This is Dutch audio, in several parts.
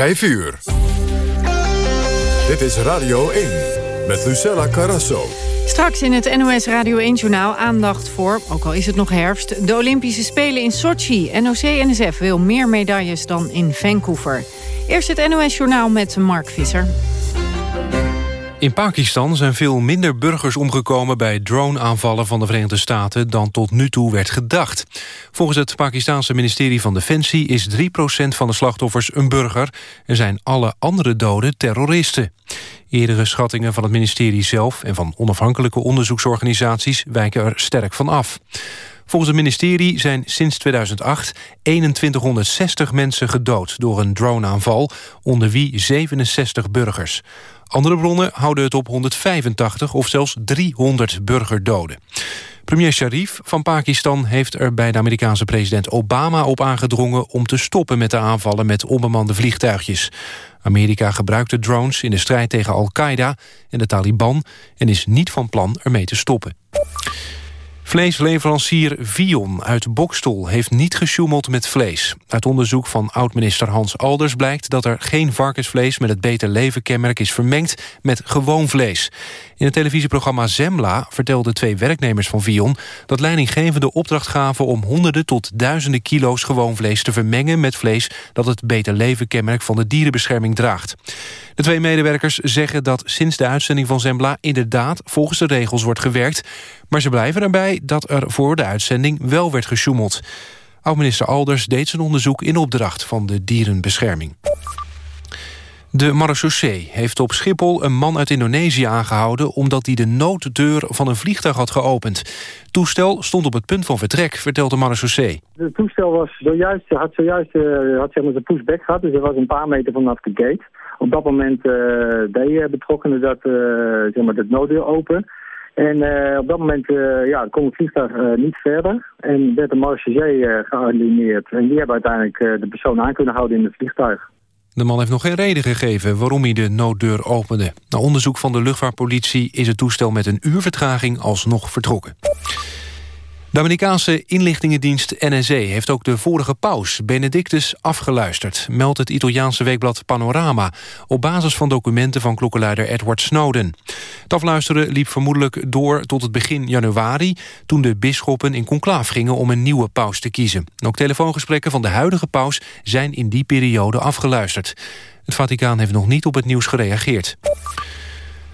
5 uur. Dit is Radio 1 met Lucella Carrasso. Straks in het NOS Radio 1-journaal aandacht voor, ook al is het nog herfst... de Olympische Spelen in Sochi. NOC-NSF wil meer medailles dan in Vancouver. Eerst het NOS-journaal met Mark Visser. In Pakistan zijn veel minder burgers omgekomen bij drone-aanvallen van de Verenigde Staten dan tot nu toe werd gedacht. Volgens het Pakistanse ministerie van Defensie is 3% van de slachtoffers een burger en zijn alle andere doden terroristen. Eerdere schattingen van het ministerie zelf en van onafhankelijke onderzoeksorganisaties wijken er sterk van af. Volgens het ministerie zijn sinds 2008 2160 mensen gedood door een droneaanval, onder wie 67 burgers. Andere bronnen houden het op 185 of zelfs 300 burgerdoden. Premier Sharif van Pakistan heeft er bij de Amerikaanse president Obama op aangedrongen om te stoppen met de aanvallen met onbemande vliegtuigjes. Amerika gebruikte drones in de strijd tegen Al-Qaeda en de Taliban en is niet van plan ermee te stoppen. Vleesleverancier Vion uit Bokstol heeft niet gesjoemeld met vlees. Uit onderzoek van oud-minister Hans Alders blijkt dat er geen varkensvlees met het Beter Leven kenmerk is vermengd met gewoon vlees. In het televisieprogramma Zembla vertelden twee werknemers van Vion dat leidinggevende opdracht gaven om honderden tot duizenden kilo's gewoon vlees te vermengen met vlees dat het Beter Leven kenmerk van de dierenbescherming draagt. De twee medewerkers zeggen dat sinds de uitzending van Zembla inderdaad volgens de regels wordt gewerkt, maar ze blijven erbij dat er voor de uitzending wel werd gesjoemeld. Oud-minister Alders deed zijn onderzoek in opdracht van de dierenbescherming. De marechaussee heeft op Schiphol een man uit Indonesië aangehouden... omdat hij de nooddeur van een vliegtuig had geopend. Toestel stond op het punt van vertrek, vertelt de marechaussee. Het toestel was zojuist, had zojuist uh, had zeg maar pushback gehad... dus hij was een paar meter vanaf de gate. Op dat moment uh, deed betrokkenen dat, uh, zeg maar, de nooddeur open... En op dat moment ja, kon het vliegtuig niet verder. En werd de marechaussee gealigneerd. En die hebben uiteindelijk de persoon aan kunnen houden in het vliegtuig. De man heeft nog geen reden gegeven waarom hij de nooddeur opende. Na onderzoek van de luchtvaartpolitie is het toestel met een uur vertraging alsnog vertrokken. De Amerikaanse inlichtingendienst NSA heeft ook de vorige paus, Benedictus, afgeluisterd, meldt het Italiaanse weekblad Panorama, op basis van documenten van klokkenluider Edward Snowden. Het afluisteren liep vermoedelijk door tot het begin januari, toen de bisschoppen in conclaaf gingen om een nieuwe paus te kiezen. ook telefoongesprekken van de huidige paus zijn in die periode afgeluisterd. Het Vaticaan heeft nog niet op het nieuws gereageerd.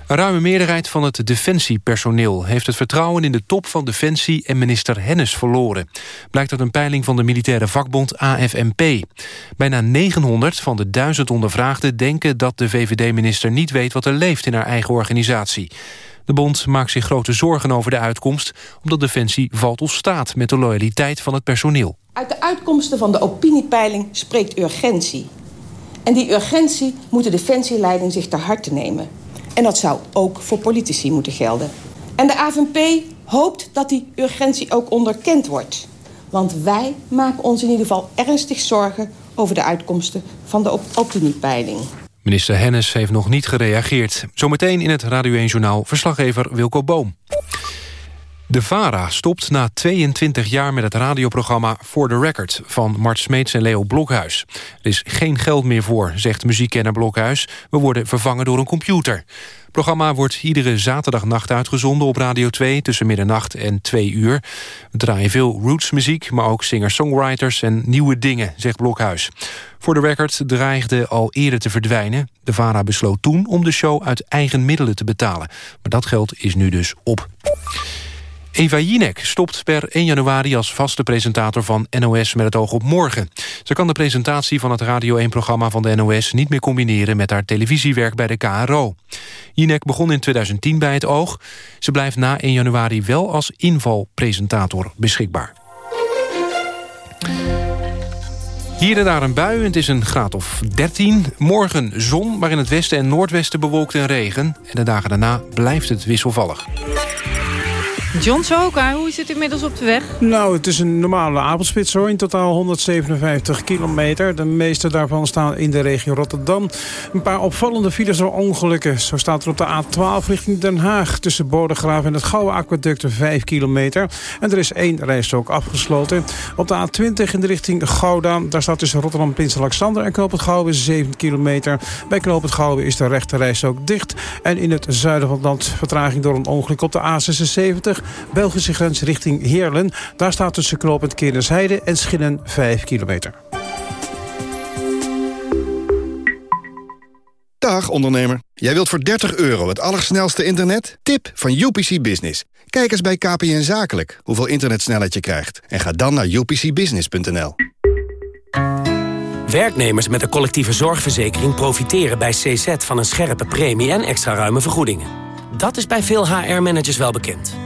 Een ruime meerderheid van het defensiepersoneel... heeft het vertrouwen in de top van Defensie en minister Hennis verloren. Blijkt uit een peiling van de militaire vakbond AFMP. Bijna 900 van de 1000 ondervraagden denken dat de VVD-minister niet weet... wat er leeft in haar eigen organisatie. De bond maakt zich grote zorgen over de uitkomst... omdat Defensie valt of staat met de loyaliteit van het personeel. Uit de uitkomsten van de opiniepeiling spreekt urgentie. En die urgentie moet de defensieleiding zich ter harte nemen. En dat zou ook voor politici moeten gelden. En de AVP hoopt dat die urgentie ook onderkend wordt. Want wij maken ons in ieder geval ernstig zorgen... over de uitkomsten van de op opiniepeiling. Minister Hennis heeft nog niet gereageerd. Zometeen in het Radio 1-journaal verslaggever Wilco Boom. De VARA stopt na 22 jaar met het radioprogramma For the Record... van Mart Smeets en Leo Blokhuis. Er is geen geld meer voor, zegt muziekkenner Blokhuis. We worden vervangen door een computer. Het programma wordt iedere zaterdagnacht uitgezonden op Radio 2... tussen middernacht en 2 uur. We draaien veel rootsmuziek, maar ook singer-songwriters... en nieuwe dingen, zegt Blokhuis. For the Record dreigde al eerder te verdwijnen. De VARA besloot toen om de show uit eigen middelen te betalen. Maar dat geld is nu dus op. Eva Jinek stopt per 1 januari als vaste presentator van NOS met het oog op morgen. Ze kan de presentatie van het Radio 1-programma van de NOS niet meer combineren met haar televisiewerk bij de KRO. Jinek begon in 2010 bij het oog. Ze blijft na 1 januari wel als invalpresentator beschikbaar. Hier en daar een bui, het is een graad of 13. Morgen zon, maar in het westen en noordwesten bewolkt en regen. En de dagen daarna blijft het wisselvallig. John Sohoka, hoe is het inmiddels op de weg? Nou, het is een normale avondspits hoor. In totaal 157 kilometer. De meeste daarvan staan in de regio Rotterdam. Een paar opvallende files door ongelukken. Zo staat er op de A12 richting Den Haag... tussen Bodegraaf en het Gouwe Aquaduct 5 kilometer. En er is één rijstrook afgesloten. Op de A20 in de richting Gouda... daar staat tussen Rotterdam, Prins Alexander en Knoop het Gouwe 7 kilometer. Bij Knoop het Gouwe is de rechte rijstrook dicht. En in het zuiden van het land vertraging door een ongeluk op de A76... Belgische grens richting Heerlen. Daar staat tussen knooppunt Kerensheide en Schinnen 5 kilometer. Dag ondernemer. Jij wilt voor 30 euro het allersnelste internet? Tip van UPC Business. Kijk eens bij KPN Zakelijk hoeveel internetsnelheid je krijgt. En ga dan naar upcbusiness.nl. Werknemers met een collectieve zorgverzekering profiteren bij CZ van een scherpe premie en extra ruime vergoedingen. Dat is bij veel HR-managers wel bekend.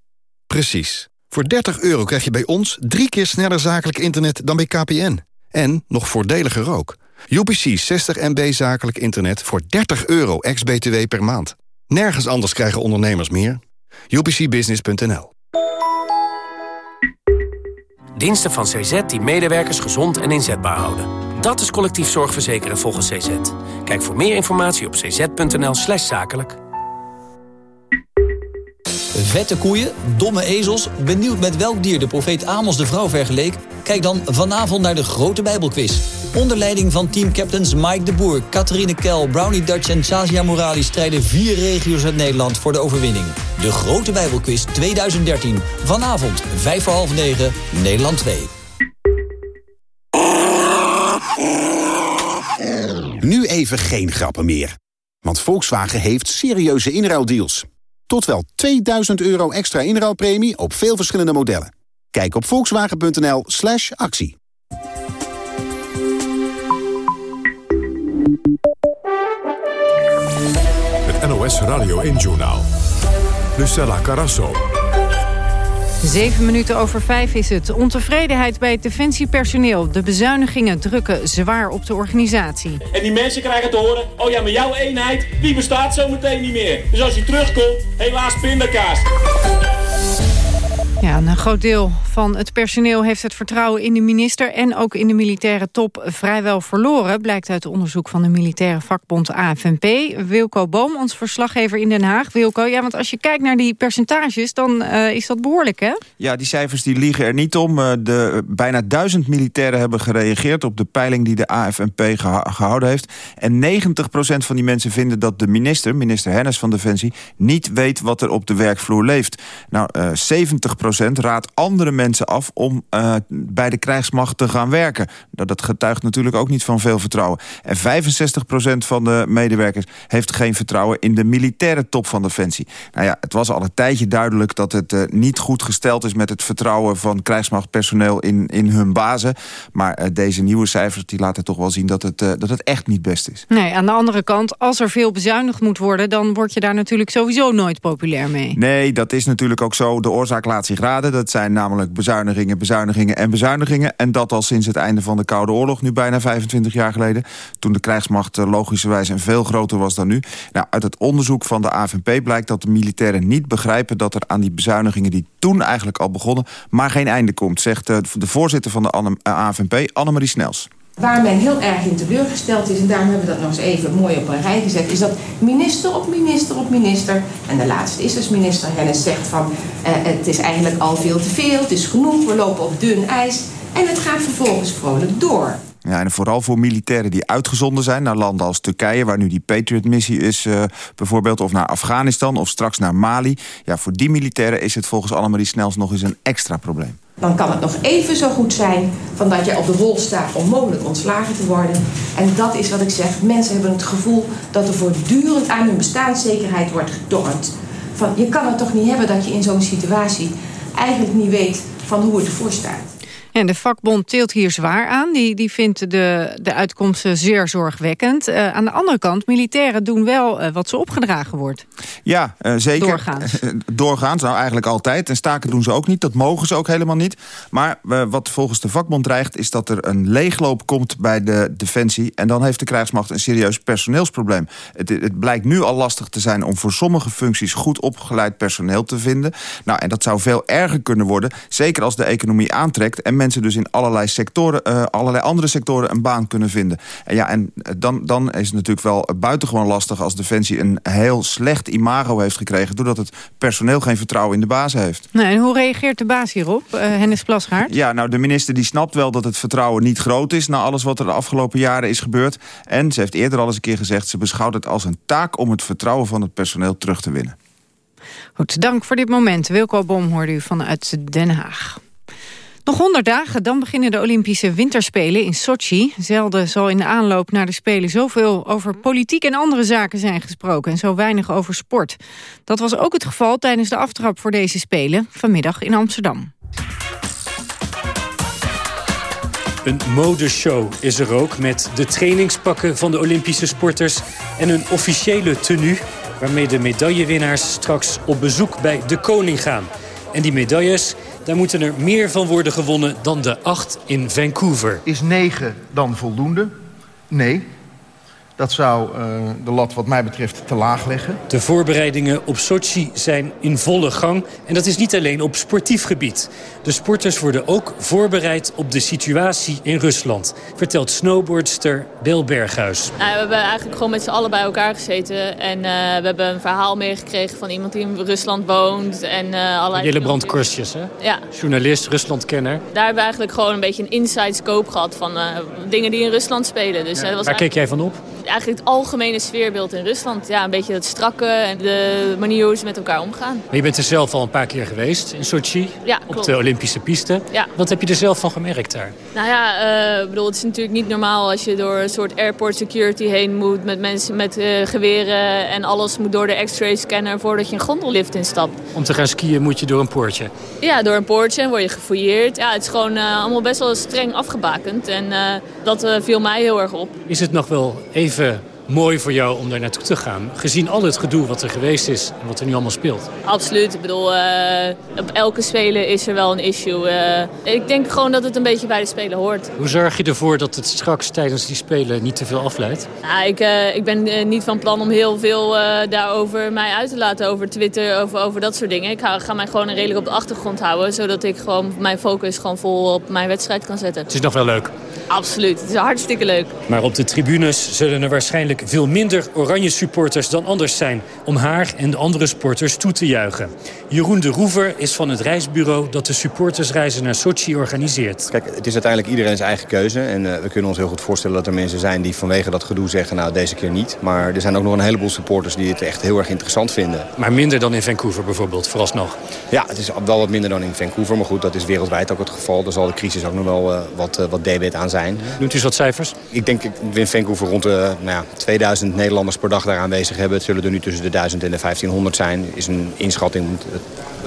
Precies. Voor 30 euro krijg je bij ons drie keer sneller zakelijk internet dan bij KPN. En nog voordeliger ook. UPC 60 MB zakelijk internet voor 30 euro ex-BTW per maand. Nergens anders krijgen ondernemers meer. UPCbusiness.nl Diensten van CZ die medewerkers gezond en inzetbaar houden. Dat is collectief zorgverzekeren volgens CZ. Kijk voor meer informatie op cz.nl zakelijk. Vette koeien, domme ezels, benieuwd met welk dier de profeet Amos de vrouw vergeleek? Kijk dan vanavond naar de grote Bijbelquiz. Onder leiding van teamcaptains Mike de Boer, Catherine Kel, Brownie Dutch en Sazia Morali strijden vier regio's uit Nederland voor de overwinning. De grote Bijbelquiz 2013. Vanavond, 5 voor half 9, Nederland 2. Nu even geen grappen meer. Want Volkswagen heeft serieuze inruildeals. Tot wel 2000 euro extra inruilpremie op veel verschillende modellen. Kijk op volkswagen.nl slash actie. Het NOS Radio 1-journaal. Lucella Carasso. Zeven minuten over vijf is het. Ontevredenheid bij het defensiepersoneel. De bezuinigingen drukken zwaar op de organisatie. En die mensen krijgen te horen... oh ja, maar jouw eenheid, die bestaat zo meteen niet meer. Dus als je terugkomt, helaas pindakaas. Ja, een groot deel van het personeel heeft het vertrouwen in de minister... en ook in de militaire top vrijwel verloren... blijkt uit onderzoek van de militaire vakbond AFNP. Wilco Boom, ons verslaggever in Den Haag. Wilco, ja, want als je kijkt naar die percentages... dan uh, is dat behoorlijk, hè? Ja, die cijfers die liegen er niet om. Uh, de, bijna duizend militairen hebben gereageerd... op de peiling die de AFNP gehouden heeft. En 90% van die mensen vinden dat de minister... minister Hennis van Defensie... niet weet wat er op de werkvloer leeft. Nou, uh, 70% raadt andere mensen af om uh, bij de krijgsmacht te gaan werken. Dat, dat getuigt natuurlijk ook niet van veel vertrouwen. En 65% van de medewerkers heeft geen vertrouwen in de militaire top van Defensie. Nou ja, het was al een tijdje duidelijk dat het uh, niet goed gesteld is met het vertrouwen van krijgsmachtpersoneel in, in hun bazen. Maar uh, deze nieuwe cijfers die laten toch wel zien dat het, dat het echt niet best is. Nee, aan de andere kant, als er veel bezuinigd moet worden, dan word je daar natuurlijk sowieso nooit populair mee. Nee, dat is natuurlijk ook zo. De oorzaak laat zich raden. Dat zijn namelijk bezuinigingen, bezuinigingen en bezuinigingen. En dat al sinds het einde van de Koude Oorlog, nu bijna 25 jaar geleden. Toen de krijgsmacht logischerwijs een veel groter was dan nu. Nou, uit het onderzoek van de AVP blijkt dat de militairen niet begrijpen... dat er aan die bezuinigingen die toen eigenlijk al begonnen... maar geen einde komt, zegt de voorzitter van de AVP, Annemarie Snels. Waar men heel erg in teleurgesteld is, en daarom hebben we dat nog eens even mooi op een rij gezet, is dat minister op minister op minister, en de laatste is dus minister Hennis, zegt van uh, het is eigenlijk al veel te veel, het is genoeg, we lopen op dun ijs. En het gaat vervolgens vrolijk door. Ja, en vooral voor militairen die uitgezonden zijn naar landen als Turkije... waar nu die Patriot-missie is uh, bijvoorbeeld... of naar Afghanistan of straks naar Mali. Ja, voor die militairen is het volgens Annemarie Snels nog eens een extra probleem. Dan kan het nog even zo goed zijn van dat je op de rol staat om mogelijk ontslagen te worden. En dat is wat ik zeg. Mensen hebben het gevoel dat er voortdurend aan hun bestaanszekerheid wordt getornd. Van, je kan het toch niet hebben dat je in zo'n situatie eigenlijk niet weet van hoe het ervoor staat. En de vakbond tilt hier zwaar aan. Die, die vindt de, de uitkomsten zeer zorgwekkend. Uh, aan de andere kant, militairen doen wel uh, wat ze opgedragen wordt. Ja, uh, zeker. Doorgaans. Doorgaans, nou eigenlijk altijd. En staken doen ze ook niet, dat mogen ze ook helemaal niet. Maar wat volgens de vakbond dreigt... is dat er een leegloop komt bij de Defensie... en dan heeft de krijgsmacht een serieus personeelsprobleem. Het, het blijkt nu al lastig te zijn om voor sommige functies... goed opgeleid personeel te vinden. Nou, en dat zou veel erger kunnen worden. Zeker als de economie aantrekt... en mensen dus in allerlei, sectoren, uh, allerlei andere sectoren een baan kunnen vinden. En, ja, en dan, dan is het natuurlijk wel buitengewoon lastig... als Defensie een heel slecht imago heeft gekregen... doordat het personeel geen vertrouwen in de baas heeft. Nou, en hoe reageert de baas hierop, uh, Hennis Plasgaard? Ja, nou, de minister die snapt wel dat het vertrouwen niet groot is... na alles wat er de afgelopen jaren is gebeurd. En ze heeft eerder al eens een keer gezegd... ze beschouwt het als een taak om het vertrouwen van het personeel terug te winnen. Goed, dank voor dit moment. Wilco Bom hoorde u vanuit Den Haag. Nog 100 dagen, dan beginnen de Olympische Winterspelen in Sochi. Zelden zal in de aanloop naar de Spelen zoveel over politiek en andere zaken zijn gesproken... en zo weinig over sport. Dat was ook het geval tijdens de aftrap voor deze Spelen... vanmiddag in Amsterdam. Een modeshow is er ook met de trainingspakken van de Olympische sporters... en een officiële tenue waarmee de medaillewinnaars straks op bezoek bij de koning gaan. En die medailles daar moeten er meer van worden gewonnen dan de acht in Vancouver. Is negen dan voldoende? Nee. Dat zou uh, de lat wat mij betreft te laag leggen. De voorbereidingen op Sochi zijn in volle gang. En dat is niet alleen op sportief gebied. De sporters worden ook voorbereid op de situatie in Rusland. Vertelt snowboardster Bel Berghuis. Nou, we hebben eigenlijk gewoon met z'n allen bij elkaar gezeten. En uh, we hebben een verhaal meegekregen van iemand die in Rusland woont. En, uh, allerlei Jillebrand Korstjes, hè? Ja. Journalist, Ruslandkenner. Daar hebben we eigenlijk gewoon een beetje een inside scope gehad van dingen die in Rusland spelen. Dus, ja. Waar keek jij van op? Eigenlijk het algemene sfeerbeeld in Rusland. Ja, een beetje het strakke en de manier hoe ze met elkaar omgaan. Maar je bent er zelf al een paar keer geweest in Sochi. Ja, Op de Olympische piste. Ja. Wat heb je er zelf van gemerkt daar? Nou ja, uh, bedoel, het is natuurlijk niet normaal als je door een soort airport security heen moet... met mensen met uh, geweren en alles moet door de x-ray scanner... voordat je een gondellift instapt. Om te gaan skiën moet je door een poortje? Ja, door een poortje en word je gefouilleerd. Ja, het is gewoon uh, allemaal best wel streng afgebakend. En dat viel mij heel erg op. Is het nog wel even mooi voor jou om daar naartoe te gaan. Gezien al het gedoe wat er geweest is en wat er nu allemaal speelt. Absoluut. Ik bedoel, uh, op elke Spelen is er wel een issue. Uh, ik denk gewoon dat het een beetje bij de Spelen hoort. Hoe zorg je ervoor dat het straks tijdens die Spelen niet te veel afleidt? Nou, ik, uh, ik ben niet van plan om heel veel daarover mij uit te laten. Over Twitter, over, over dat soort dingen. Ik ga, ga mij gewoon redelijk op de achtergrond houden. Zodat ik gewoon mijn focus gewoon vol op mijn wedstrijd kan zetten. Het is nog wel leuk. Absoluut. Het is hartstikke leuk. Maar op de tribunes zullen er waarschijnlijk veel minder oranje supporters dan anders zijn... om haar en de andere sporters toe te juichen. Jeroen de Roever is van het reisbureau dat de supportersreizen naar Sochi organiseert. Kijk, het is uiteindelijk iedereen zijn eigen keuze. En uh, we kunnen ons heel goed voorstellen dat er mensen zijn die vanwege dat gedoe zeggen... nou, deze keer niet. Maar er zijn ook nog een heleboel supporters die het echt heel erg interessant vinden. Maar minder dan in Vancouver bijvoorbeeld, vooralsnog? Ja, het is wel wat minder dan in Vancouver. Maar goed, dat is wereldwijd ook het geval. Daar zal de crisis ook nog wel uh, wat, uh, wat debet aan zijn. Noemt u eens wat cijfers? Ik denk in Vancouver rond de nou ja, 2000 Nederlanders per dag daar aanwezig hebben. Het zullen er nu tussen de 1000 en de 1500 zijn. Is een inschatting. Het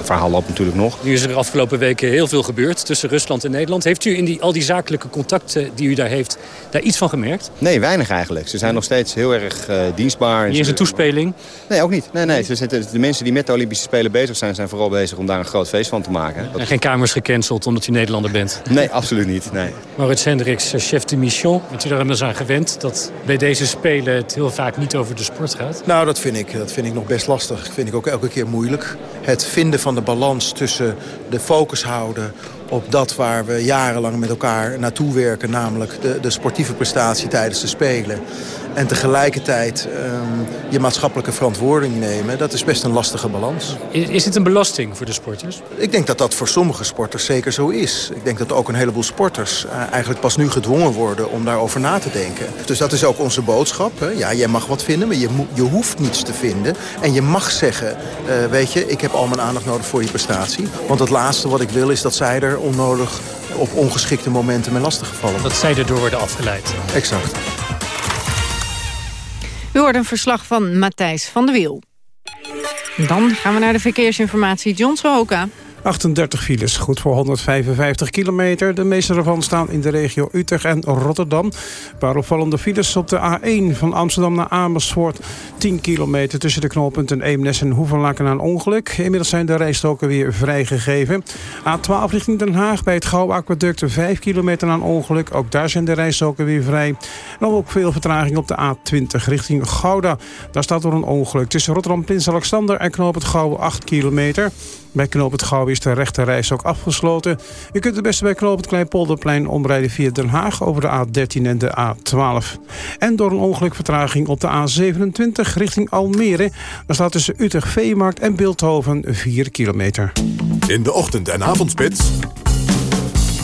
verhaal loopt natuurlijk nog. Nu is er de afgelopen weken heel veel gebeurd tussen Rusland en Nederland. Heeft u in die, al die zakelijke contacten die u daar heeft, daar iets van gemerkt? Nee, weinig eigenlijk. Ze zijn nog steeds heel erg uh, dienstbaar. Niet eens een toespeling? Nee, ook niet. Nee, nee. Ze zitten, de mensen die met de Olympische Spelen bezig zijn, zijn vooral bezig om daar een groot feest van te maken. En geen kamers gecanceld omdat u Nederlander bent? Nee, absoluut niet. Nee. Maurits Hendricks, chef de mission. Bent u daar inmiddels aan gewend dat bij deze Spelen het heel vaak niet over de sport gaat? Nou, dat vind ik, dat vind ik nog best lastig. Dat vind ik ook elke keer moeilijk. Het vinden van de balans tussen de focus houden op dat waar we jarenlang met elkaar naartoe werken... namelijk de, de sportieve prestatie tijdens de Spelen... en tegelijkertijd um, je maatschappelijke verantwoording nemen... dat is best een lastige balans. Is, is het een belasting voor de sporters? Ik denk dat dat voor sommige sporters zeker zo is. Ik denk dat ook een heleboel sporters uh, eigenlijk pas nu gedwongen worden... om daarover na te denken. Dus dat is ook onze boodschap. Hè? Ja, jij mag wat vinden, maar je, je hoeft niets te vinden. En je mag zeggen, uh, weet je, ik heb al mijn aandacht nodig voor je prestatie. Want het laatste wat ik wil is dat zij er onnodig op ongeschikte momenten met lastig gevallen. Dat zij erdoor worden afgeleid. Exact. U hoort een verslag van Matthijs van der Wiel. Dan gaan we naar de verkeersinformatie. John Sohoka. 38 files, goed voor 155 kilometer. De meeste ervan staan in de regio Utrecht en Rotterdam. Paar opvallende files op de A1 van Amsterdam naar Amersfoort. 10 kilometer tussen de knooppunten Eemnes en Hoevenlaken aan ongeluk. Inmiddels zijn de rijstoken weer vrijgegeven. A12 richting Den Haag bij het Gouwaquaduct 5 kilometer aan ongeluk. Ook daar zijn de rijstoken weer vrij. En ook veel vertraging op de A20 richting Gouda. Daar staat door een ongeluk tussen Rotterdam, Prins Alexander en knoop het Gouwen 8 kilometer. Bij knoop het Gouw is de rechte reis ook afgesloten. Je kunt het beste bij knoop het Kleinpolderplein omrijden via Den Haag over de A13 en de A12. En door een ongelukvertraging op de A27 richting Almere. Daar staat tussen Utrecht Veemarkt en Beeldhoven 4 kilometer. In de ochtend- en avondspits.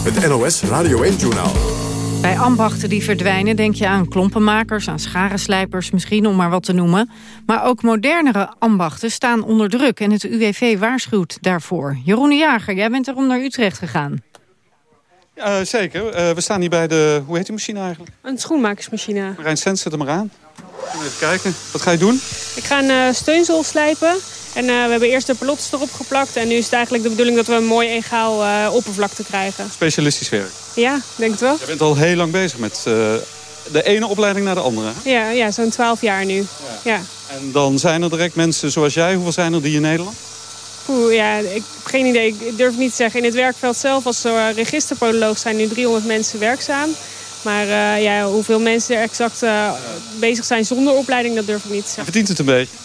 Het NOS Radio 1-journaal. Bij ambachten die verdwijnen denk je aan klompenmakers, aan scharenslijpers misschien, om maar wat te noemen. Maar ook modernere ambachten staan onder druk en het UWV waarschuwt daarvoor. Jeroen Jager, jij bent erom naar Utrecht gegaan. Ja, zeker. Uh, we staan hier bij de, hoe heet die machine eigenlijk? Een schoenmakersmachine. Marijn Sens, zet hem maar aan. Even kijken, wat ga je doen? Ik ga een uh, steunzool slijpen. En uh, we hebben eerst de pelots erop geplakt. En nu is het eigenlijk de bedoeling dat we een mooi egaal uh, oppervlakte krijgen. Specialistisch werk? Ja, denk het wel. Je bent al heel lang bezig met uh, de ene opleiding naar de andere. Hè? Ja, ja zo'n 12 jaar nu. Ja. ja. En dan zijn er direct mensen zoals jij. Hoeveel zijn er die in Nederland? Oeh, ja, ik heb geen idee. Ik durf niet te zeggen. In het werkveld zelf als registerpodoloog zijn nu 300 mensen werkzaam. Maar uh, ja, hoeveel mensen er exact uh, bezig zijn zonder opleiding, dat durf ik niet te zeggen. Je verdient het een beetje?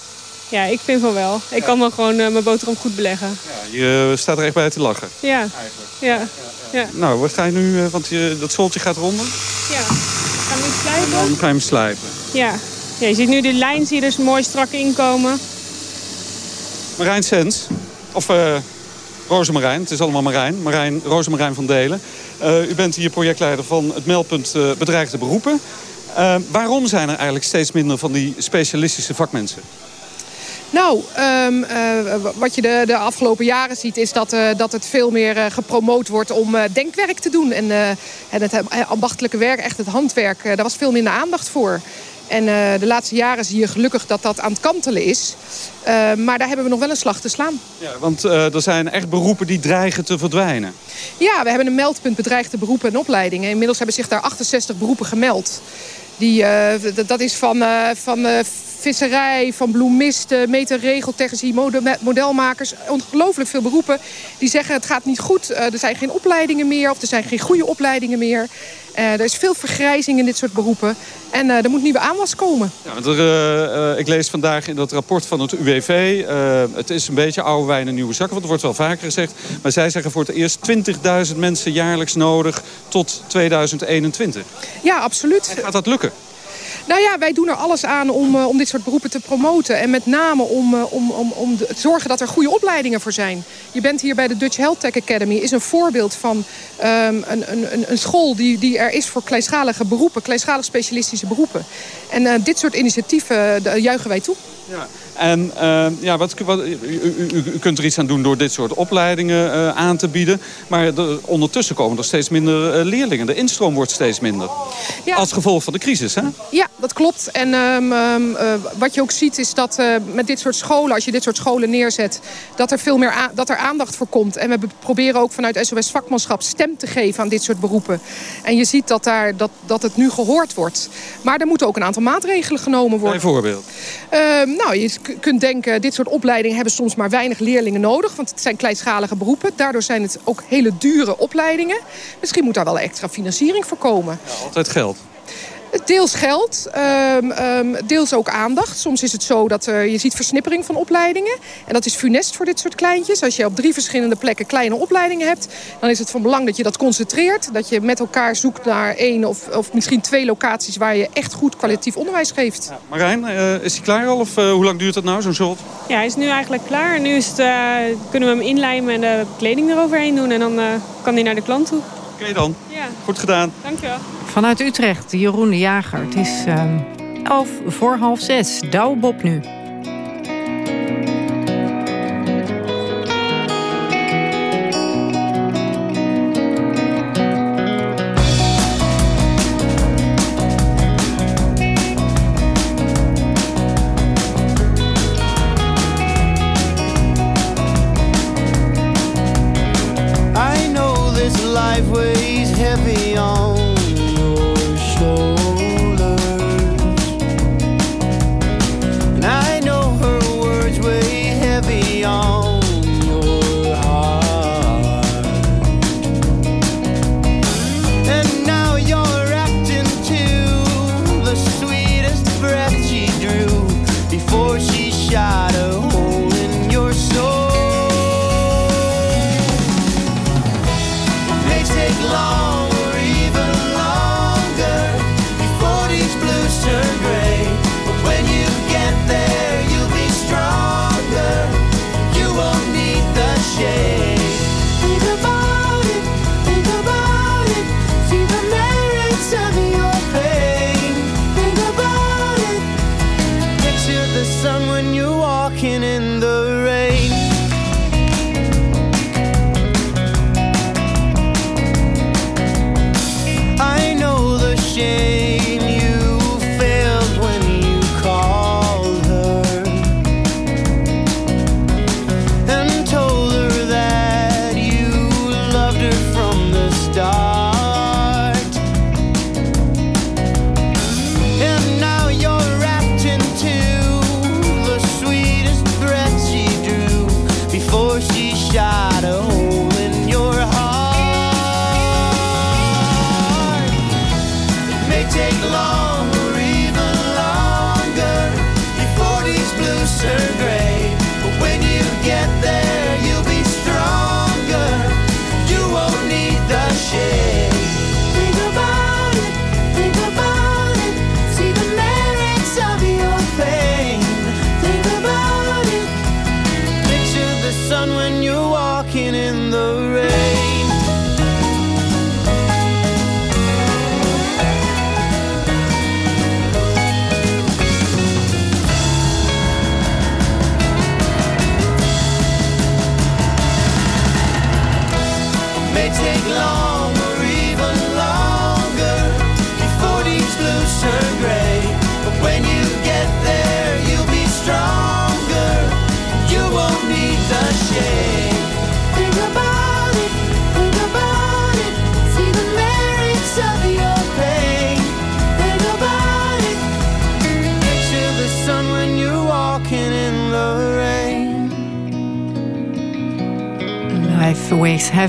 Ja, ik vind van wel. Ik kan wel gewoon uh, mijn boterham goed beleggen. Ja, je staat er echt bij te lachen? Ja. Eigenlijk. Ja. ja. Nou, wat ga je nu, want je, dat zoltje gaat ronden? Ja. Gaan we nu slijpen? En dan ga je hem slijpen. Ja. ja. Je ziet nu de lijn zie je dus mooi strak inkomen. Marijn Sens, of uh, Rosemarijn, het is allemaal Marijn. Marijn, Rosemarijn van Delen. Uh, u bent hier projectleider van het meldpunt uh, bedreigde beroepen. Waarom zijn er eigenlijk steeds minder van die specialistische vakmensen? Nou, um, uh, wat je de, de, afgelopen jaren ziet is dat, uh, dat het veel meer uh, gepromoot wordt om denkwerk te doen. En, en het ambachtelijke werk, echt het handwerk, daar was veel minder aandacht voor. En de laatste jaren zie je gelukkig dat dat aan het kantelen is. maar daar hebben we nog wel een slag te slaan. Ja, want er zijn echt beroepen die dreigen te verdwijnen. Ja, we hebben een meldpunt bedreigde beroepen en opleidingen. Inmiddels hebben zich daar 68 beroepen gemeld. Die, dat is van, van visserij, van bloemisten, meterregeltechnici, modelmakers. Ongelooflijk veel beroepen die zeggen het gaat niet goed. Uh, er zijn geen opleidingen meer of er zijn geen goede opleidingen meer. Uh, er is veel vergrijzing in dit soort beroepen. En uh, er moet nieuwe aanwas komen. Ja, er, ik lees vandaag in dat rapport van het UWV... het is een beetje oude wijn en nieuwe zakken. Want er wordt wel vaker gezegd. Maar zij zeggen voor het eerst 20.000 mensen jaarlijks nodig tot 2021. Ja, absoluut. En gaat dat lukken? Nou ja, wij doen er alles aan om, uh, om dit soort beroepen te promoten. En met name om, uh, om, om, om te zorgen dat er goede opleidingen voor zijn. Je bent hier bij de Dutch Health Tech Academy. Is een voorbeeld van um, een, een, een school die, die er is voor kleinschalige beroepen. Kleinschalig specialistische beroepen. En uh, dit soort initiatieven juichen wij toe. Ja. En uh, ja, wat, wat, u, u, u, kunt er iets aan doen door dit soort opleidingen uh, aan te bieden. Maar de, ondertussen komen er steeds minder uh, leerlingen. De instroom wordt steeds minder. Ja. Als gevolg van de crisis, hè? Ja, dat klopt. En um, um, wat je ook ziet is dat met dit soort scholen, als je dit soort scholen neerzet... dat er veel meer dat er aandacht voor komt. En we proberen ook vanuit SOS Vakmanschap stem te geven aan dit soort beroepen. En je ziet dat, daar, dat, dat het nu gehoord wordt. Maar er moeten ook een aantal maatregelen genomen worden. Bijvoorbeeld? nou, je kunt denken, dit soort opleidingen hebben soms maar weinig leerlingen nodig. Want het zijn kleinschalige beroepen. Daardoor zijn het ook hele dure opleidingen. Misschien moet daar wel extra financiering voor komen. Ja, altijd geld. Deels geld, um, um, deels ook aandacht. Soms is het zo dat uh, je ziet versnippering van opleidingen. En dat is funest voor dit soort kleintjes. Als je op drie verschillende plekken kleine opleidingen hebt... dan is het van belang dat je dat concentreert. Dat je met elkaar zoekt naar één of, of misschien twee locaties... waar je echt goed kwalitatief onderwijs geeft. Ja, Marijn, uh, is hij klaar al? Of uh, hoe lang duurt dat nou, zo'n zult? Ja, hij is nu eigenlijk klaar. Nu is het, kunnen we hem inlijmen en de kleding eroverheen doen. En dan kan hij naar de klant toe. Oké okay dan. Ja. Goed gedaan. Dankjewel. Vanuit Utrecht, Jeroen de Jager. Het is uh, elf voor half zes. Douw Bob nu.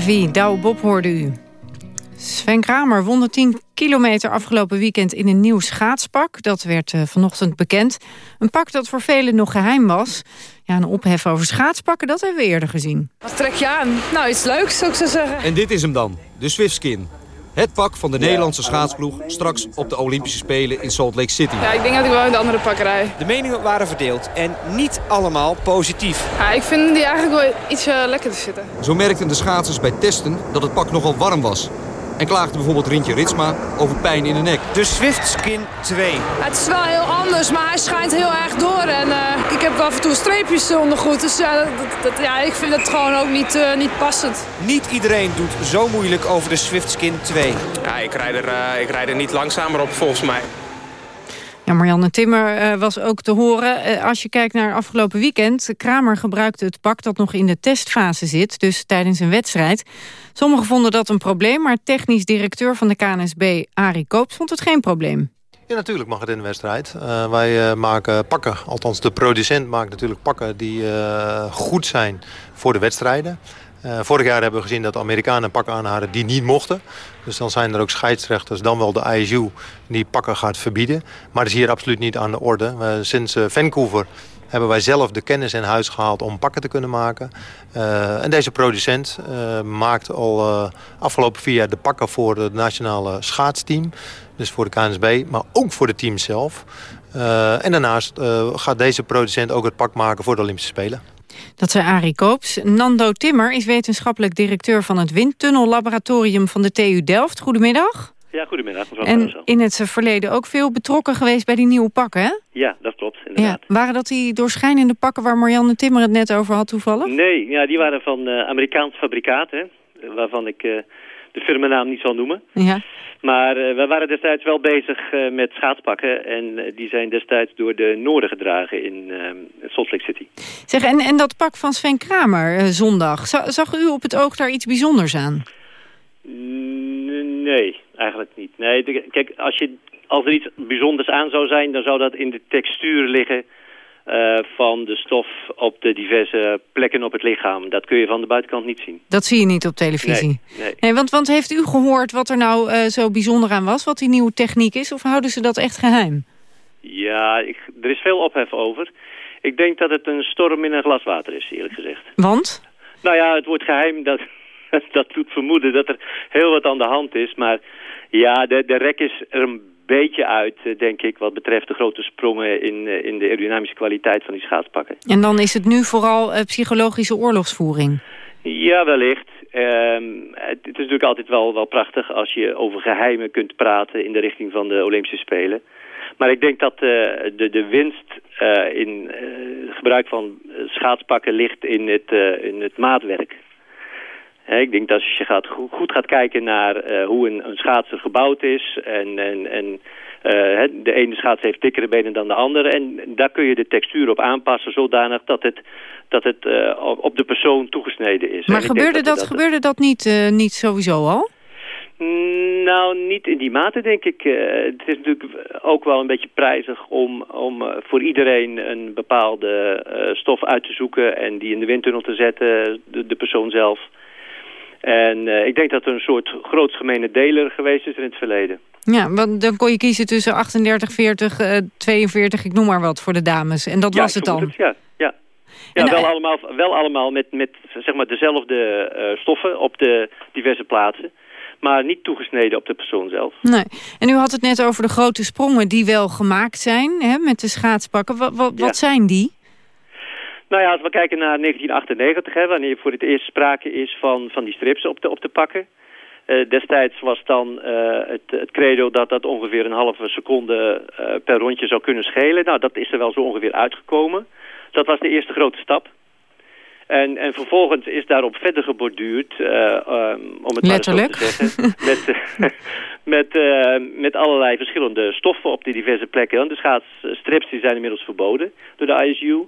Heavy. Douwe Bob hoorde u. Sven Kramer won de 10 kilometer afgelopen weekend in een nieuw schaatspak. Dat werd uh, vanochtend bekend. Een pak dat voor velen nog geheim was. Ja, een ophef over schaatspakken, dat hebben we eerder gezien. Wat trek je aan? Nou, iets leuks, zou ik zo zeggen. En dit is hem dan, de Swiftskin. Het pak van de Nederlandse schaatsploeg straks op de Olympische Spelen in Salt Lake City. Ja, ik denk dat ik wel in de andere pak rij. De meningen waren verdeeld en niet allemaal positief. Ja, ik vind die eigenlijk wel iets uh, lekker te zitten. Zo merkten de schaatsers bij testen dat het pak nogal warm was. En klaagde bijvoorbeeld Rintje Ritsma over pijn in de nek. De Swift Skin 2. Het is wel heel anders, maar hij schijnt heel erg door. En uh, ik heb af en toe streepjes ondergoed. Dus ja, dat, dat, ja, ik vind het gewoon ook niet, uh, niet passend. Niet iedereen doet zo moeilijk over de Swift Skin 2. Ja, ik rijd er, uh, ik rijd er niet langzamer op volgens mij. Ja, Marianne Timmer uh, was ook te horen. Uh, als je kijkt naar afgelopen weekend... Kramer gebruikte het pak dat nog in de testfase zit... dus tijdens een wedstrijd. Sommigen vonden dat een probleem... maar technisch directeur van de KNSB, Arie Koops, vond het geen probleem. Ja, natuurlijk mag het in de wedstrijd. Uh, wij maken pakken, althans de producent maakt natuurlijk pakken... die goed zijn voor de wedstrijden. Uh, vorig jaar hebben we gezien dat de Amerikanen pakken aanhouden die niet mochten. Dus dan zijn er ook scheidsrechters, dan wel de ISU, die pakken gaat verbieden. Maar dat is hier absoluut niet aan de orde. Uh, sinds uh, Vancouver hebben wij zelf de kennis in huis gehaald om pakken te kunnen maken. en deze producent maakt al afgelopen vier jaar de pakken voor het nationale schaatsteam. Dus voor de KNSB, maar ook voor de team zelf. en daarnaast gaat deze producent ook het pak maken voor de Olympische Spelen. Dat zei Arie Koops. Nando Timmer is wetenschappelijk directeur van het Windtunnellaboratorium van de TU Delft. Goedemiddag. Ja, goedemiddag. En in het verleden ook veel betrokken geweest bij die nieuwe pakken, hè? Ja, dat klopt, inderdaad. Ja. Waren dat die doorschijnende pakken waar Marianne Timmer het net over had toevallig? Nee, ja, die waren van uh, Amerikaans fabrikaat, hè, waarvan ik uh, de firmennaam niet zal noemen. Ja. Maar uh, we waren destijds wel bezig uh, met schaatspakken. En uh, die zijn destijds door de Noorden gedragen in Salt Lake City. Zeg, en, en dat pak van Sven Kramer zondag. Zag, zag u op het oog daar iets bijzonders aan? Nee, eigenlijk niet. Nee, kijk, als, je, als er iets bijzonders aan zou zijn... dan zou dat in de textuur liggen... Uh, van de stof op de diverse plekken op het lichaam. Dat kun je van de buitenkant niet zien. Dat zie je niet op televisie? Nee. nee. nee want, want heeft u gehoord wat er nou uh, zo bijzonder aan was? Wat die nieuwe techniek is? Of houden ze dat echt geheim? Ja, ik, er is veel ophef over. Ik denk dat het een storm in een glas water is, eerlijk gezegd. Want? Nou ja, het wordt geheim. Dat, dat doet vermoeden dat er heel wat aan de hand is. Maar ja, de, de rek is er een beetje uit, denk ik, wat betreft de grote sprongen in, in de aerodynamische kwaliteit van die schaatspakken. En dan is het nu vooral uh, psychologische oorlogsvoering? Ja, wellicht. Um, het, het, is natuurlijk altijd wel, wel prachtig als je over geheimen kunt praten in de richting van de Olympische Spelen. Maar ik denk dat uh, de, de winst uh, in gebruik van schaatspakken ligt in het, in het maatwerk. Ik denk dat als je gaat, goed gaat kijken naar uh, hoe een, een, schaatser gebouwd is... en, en, en uh, de ene schaats heeft dikkere benen dan de andere... en daar kun je de textuur op aanpassen zodanig dat het, dat het uh, op de persoon toegesneden is. Maar gebeurde dat, dat, dat, gebeurde dat niet, niet sowieso al? Nou, niet in die mate, denk ik. Het is natuurlijk ook wel een beetje prijzig om, om voor iedereen een bepaalde stof uit te zoeken... en die in de windtunnel te zetten, de, de persoon zelf. En ik denk dat er een soort grootsgemene deler geweest is in het verleden. Ja, want dan kon je kiezen tussen 38, 40, 42, ik noem maar wat, voor de dames. En dat ja, was het dan? Het, ja, ja. Ja, en, wel, allemaal, wel allemaal met, met zeg maar dezelfde stoffen op de diverse plaatsen maar niet toegesneden op de persoon zelf. Nee. En u had het net over de grote sprongen die wel gemaakt zijn hè, met de schaatspakken. Wat, wat, ja. wat zijn die? Nou ja, als we kijken naar 1998, hè, wanneer voor het eerst sprake is van, van die strips op te, op te pakken. Uh, destijds was dan uh, het, het credo dat dat ongeveer een halve seconde uh, per rondje zou kunnen schelen. Nou, dat is er wel zo ongeveer uitgekomen. Dat was de eerste grote stap. En, en vervolgens is daarop verder geborduurd, um, om het Letterlijk. maar zo te zeggen, met, met, met allerlei verschillende stoffen op die diverse plekken. De schaatsstrips die zijn inmiddels verboden door de ISU.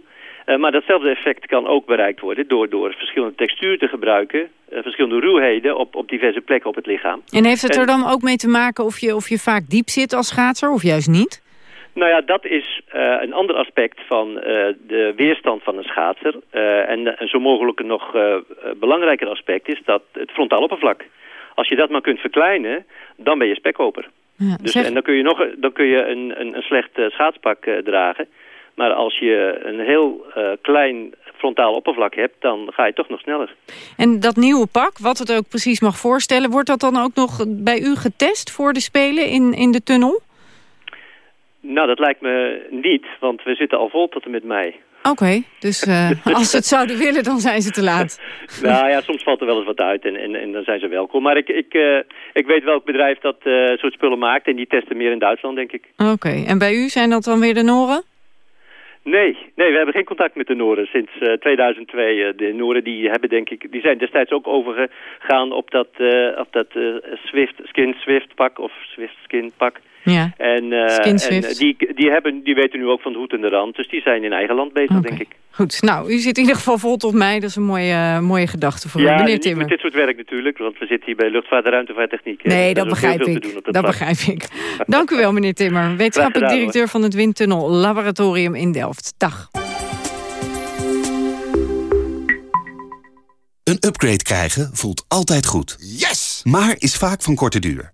Uh, maar datzelfde effect kan ook bereikt worden door, door verschillende textuur te gebruiken, verschillende ruwheden op, op diverse plekken op het lichaam. En heeft het er dan ook mee te maken of je, of je vaak diep zit als schaatser of juist niet? Nou ja, dat is uh, een ander aspect van uh, de weerstand van een schaatser. Uh, en een zo mogelijk nog belangrijker aspect is dat het frontaal oppervlak. Als je dat maar kunt verkleinen, dan ben je spekkoper. Ja, dus, En dan kun je, nog, dan kun je een, een, een slecht schaatspak dragen. Maar als je een heel klein frontaal oppervlak hebt, dan ga je toch nog sneller. En dat nieuwe pak, wat het ook precies mag voorstellen... wordt dat dan ook nog bij u getest voor de Spelen in, in de tunnel? Nou, dat lijkt me niet, want we zitten al vol tot en met mei. Oké, dus uh, als ze het zouden willen, dan zijn ze te laat. nou ja, soms valt er wel eens wat uit en, en, en dan zijn ze welkom. Maar ik, ik, uh, ik weet welk bedrijf dat uh, soort spullen maakt en die testen meer in Duitsland, denk ik. Oké, en bij u zijn dat dan weer de Noren? Nee, nee, we hebben geen contact met de Noren sinds uh, 2002. de Noren die hebben denk ik, die zijn destijds ook overgegaan op dat, uh, op dat uh, Swift, Skin Swift pak of Swift Skin pak. Ja, en, uh, en die, die, hebben, die weten nu ook van de hoed en de rand. Dus die zijn in eigen land bezig, okay. denk ik. Goed, nou, u zit in ieder geval vol tot mij. Dat is een mooie, uh, mooie gedachte voor ja, u, meneer Timmer. met dit soort werk natuurlijk. Want we zitten hier bij luchtvaart- en ruimtevaarttechniek. Nee, dat begrijp ik. Dat, dat begrijp ik. Dank u wel, meneer Timmer. Wetenschappelijk directeur van het Windtunnel Laboratorium in Delft. Dag. Een upgrade krijgen voelt altijd goed. Yes! Maar is vaak van korte duur.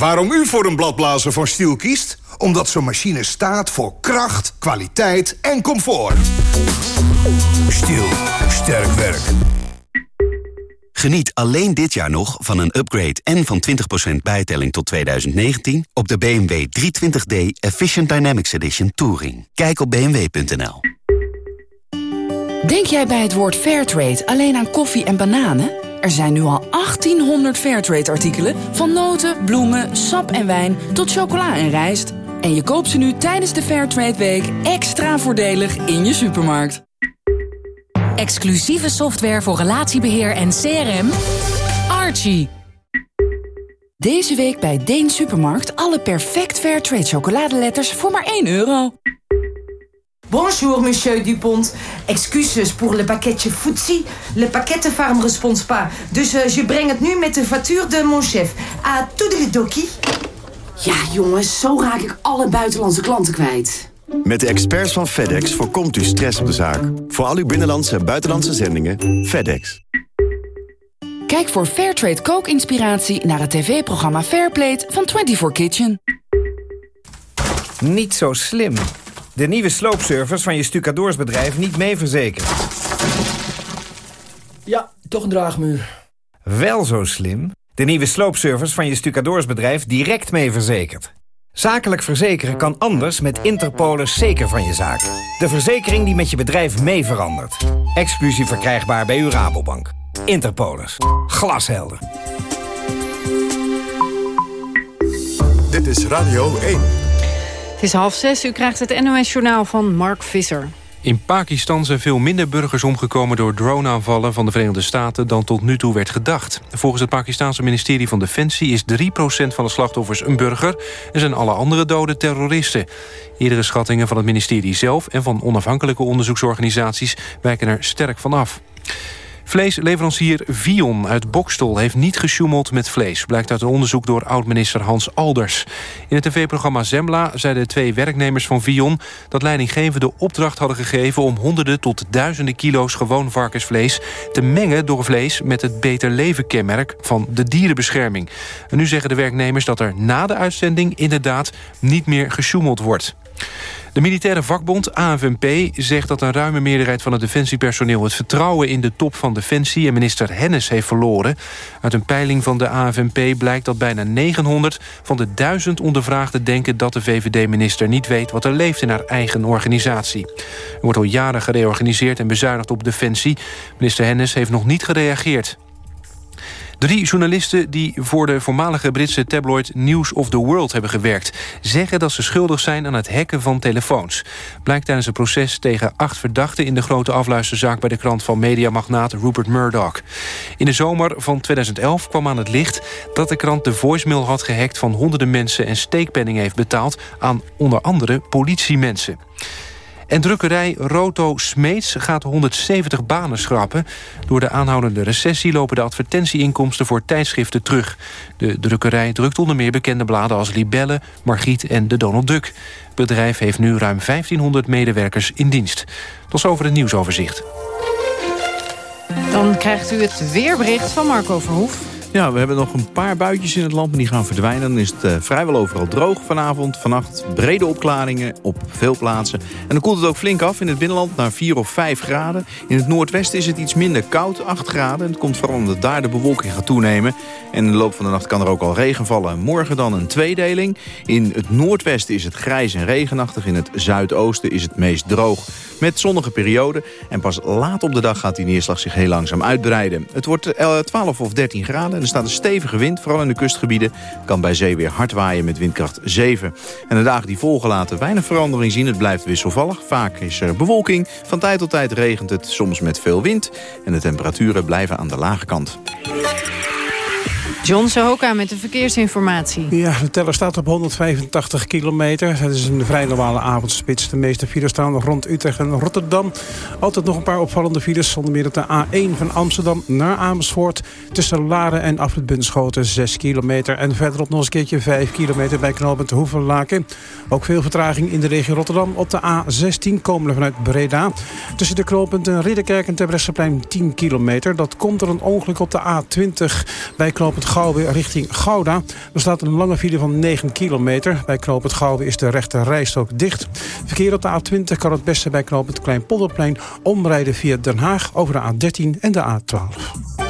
Waarom u voor een bladblazer van Stiel kiest? Omdat zo'n machine staat voor kracht, kwaliteit en comfort. Stiel. Sterk werk. Geniet alleen dit jaar nog van een upgrade en van 20% bijtelling tot 2019... op de BMW 320d Efficient Dynamics Edition Touring. Kijk op bmw.nl. Denk jij bij het woord Fairtrade alleen aan koffie en bananen? Er zijn nu al 1800 Fairtrade-artikelen... van noten, bloemen, sap en wijn tot chocola en rijst. En je koopt ze nu tijdens de Fairtrade Week extra voordelig in je supermarkt. Exclusieve software voor relatiebeheer en CRM. Archie. Deze week bij Deen Supermarkt alle perfect Fairtrade chocoladeletters voor maar 1 euro. Bonjour, monsieur Dupont. Excuses pour le pakketje Footsie. Le paquet de farm response pas. Dus uh, je brengt het nu met de factuur de mon chef. À toedeledokie. Ja, jongens, zo raak ik alle buitenlandse klanten kwijt. Met de experts van FedEx voorkomt u stress op de zaak. Voor al uw binnenlandse en buitenlandse zendingen, FedEx. Kijk voor Fairtrade kookinspiratie naar het tv-programma Fairplate van 24 Kitchen. Niet zo slim. De nieuwe sloopservice van je stucadoorsbedrijf niet mee verzekerd. Ja, toch een draagmuur. Wel zo slim. De nieuwe sloopservice van je stucadoorsbedrijf direct mee verzekerd. Zakelijk verzekeren kan anders met Interpolis zeker van je zaak. De verzekering die met je bedrijf mee verandert. Exclusief verkrijgbaar bij uw Rabobank. Interpolis. Glashelder. Dit is Radio 1. Het is half zes, u krijgt het NOS-journaal van Mark Visser. In Pakistan zijn veel minder burgers omgekomen door droneaanvallen van de Verenigde Staten dan tot nu toe werd gedacht. Volgens het Pakistanse ministerie van Defensie is 3% van de slachtoffers een burger en zijn alle andere doden terroristen. Eerdere schattingen van het ministerie zelf en van onafhankelijke onderzoeksorganisaties wijken er sterk van af. Vleesleverancier Vion uit Bokstol heeft niet gesjoemeld met vlees... blijkt uit een onderzoek door oud-minister Hans Alders. In het tv-programma Zembla zeiden twee werknemers van Vion... dat leidinggevende opdracht hadden gegeven... om honderden tot duizenden kilo's gewoon varkensvlees... te mengen door vlees met het Beter Leven kenmerk van de dierenbescherming. En nu zeggen de werknemers dat er na de uitzending... inderdaad niet meer gesjoemeld wordt. De militaire vakbond AFNP zegt dat een ruime meerderheid van het defensiepersoneel het vertrouwen in de top van Defensie en minister Hennis heeft verloren. Uit een peiling van de AFNP blijkt dat bijna 900 van de 1000 ondervraagden denken dat de VVD-minister niet weet wat er leeft in haar eigen organisatie. Er wordt al jaren gereorganiseerd en bezuinigd op Defensie. Minister Hennis heeft nog niet gereageerd. Drie journalisten die voor de voormalige Britse tabloid News of the World hebben gewerkt... zeggen dat ze schuldig zijn aan het hacken van telefoons. Blijkt tijdens een proces tegen acht verdachten... in de grote afluisterzaak bij de krant van mediamagnaat Rupert Murdoch. In de zomer van 2011 kwam aan het licht dat de krant de voicemail had gehackt... van honderden mensen en steekpenning heeft betaald... aan onder andere politiemensen. En drukkerij Roto Smeets gaat 170 banen schrappen. Door de aanhoudende recessie lopen de advertentieinkomsten voor tijdschriften terug. De drukkerij drukt onder meer bekende bladen als Libelle, Margriet en de Donald Duck. Het bedrijf heeft nu ruim 1500 medewerkers in dienst. Tot zover het nieuwsoverzicht. Dan krijgt u het weerbericht van Marco Verhoef. Ja, we hebben nog een paar buitjes in het land, maar die gaan verdwijnen. Dan is het uh, vrijwel overal droog vanavond. Vannacht brede opklaringen op veel plaatsen. En dan koelt het ook flink af in het binnenland naar 4 of 5 graden. In het noordwesten is het iets minder koud, 8 graden. Het komt vooral omdat daar de bewolking gaat toenemen. En in de loop van de nacht kan er ook al regen vallen. Morgen dan een tweedeling. In het noordwesten is het grijs en regenachtig. In het zuidoosten is het meest droog. Met zonnige perioden. En pas laat op de dag gaat die neerslag zich heel langzaam uitbreiden. Het wordt 12 of 13 graden. Er staat een stevige wind, vooral in de kustgebieden. Kan bij zee weer hard waaien met windkracht 7. En de dagen die volgen laten weinig verandering zien. Het blijft wisselvallig. Vaak is er bewolking. Van tijd tot tijd regent het, soms met veel wind. En de temperaturen blijven aan de lage kant. John Sohoka met de verkeersinformatie. Ja, de teller staat op 185 kilometer. Het is een vrij normale avondspits. De meeste files staan nog rond Utrecht en Rotterdam. Altijd nog een paar opvallende files. Zonder meer op de A1 van Amsterdam naar Amersfoort. Tussen Laren en Afrit Bunschoten 6 kilometer. En verderop nog eens een keertje 5 kilometer bij knooppunt Hoevenlaken. Ook veel vertraging in de regio Rotterdam. Op de A16 komen vanuit Breda. Tussen de knooppunten Ridderkerk en Terbrechtseplein 10 kilometer. Dat komt er een ongeluk op de A20 bij knooppunt Gouwen richting Gouda. Er staat een lange file van 9 kilometer. Bij knooppunt Gouwen is de rechte rijstrook dicht. Verkeer op de A20 kan het beste bij knooppunt Kleinpolderplein omrijden via Den Haag over de A13 en de A12.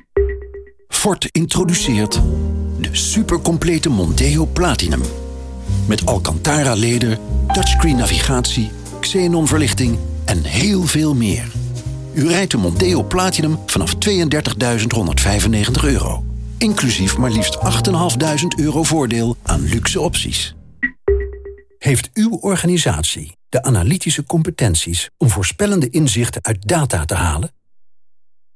Ford introduceert de supercomplete Monteo Platinum. Met Alcantara-leder, touchscreen navigatie, xenon verlichting en heel veel meer. U rijdt de Monteo Platinum vanaf 32.195 euro. Inclusief maar liefst 8.500 euro voordeel aan luxe opties. Heeft uw organisatie de analytische competenties... om voorspellende inzichten uit data te halen?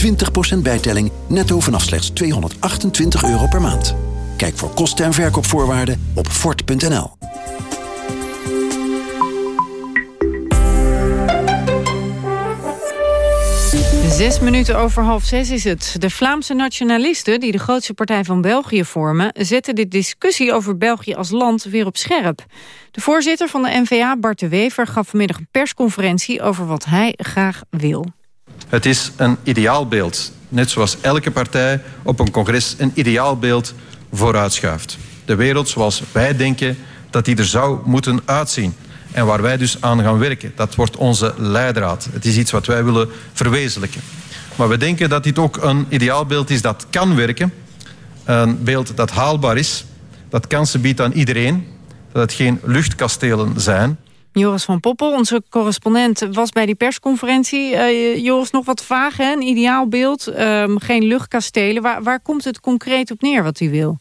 20% bijtelling netto vanaf slechts 228 euro per maand. Kijk voor kosten en verkoopvoorwaarden op Ford.nl. Zes minuten over half zes is het. De Vlaamse nationalisten, die de grootste partij van België vormen... zetten de discussie over België als land weer op scherp. De voorzitter van de NVA, Bart de Wever, gaf vanmiddag een persconferentie... over wat hij graag wil. Het is een ideaalbeeld. Net zoals elke partij op een congres een ideaalbeeld vooruitschuift. De wereld zoals wij denken dat die er zou moeten uitzien. En waar wij dus aan gaan werken. Dat wordt onze leidraad. Het is iets wat wij willen verwezenlijken. Maar we denken dat dit ook een ideaalbeeld is dat kan werken. Een beeld dat haalbaar is. dat kansen biedt aan iedereen, dat het geen luchtkastelen zijn. Joris van Poppel, onze correspondent, was bij die persconferentie. Uh, Joris, nog wat vaag, hè? een ideaal beeld, um, geen luchtkastelen. Waar, waar komt het concreet op neer wat hij wil?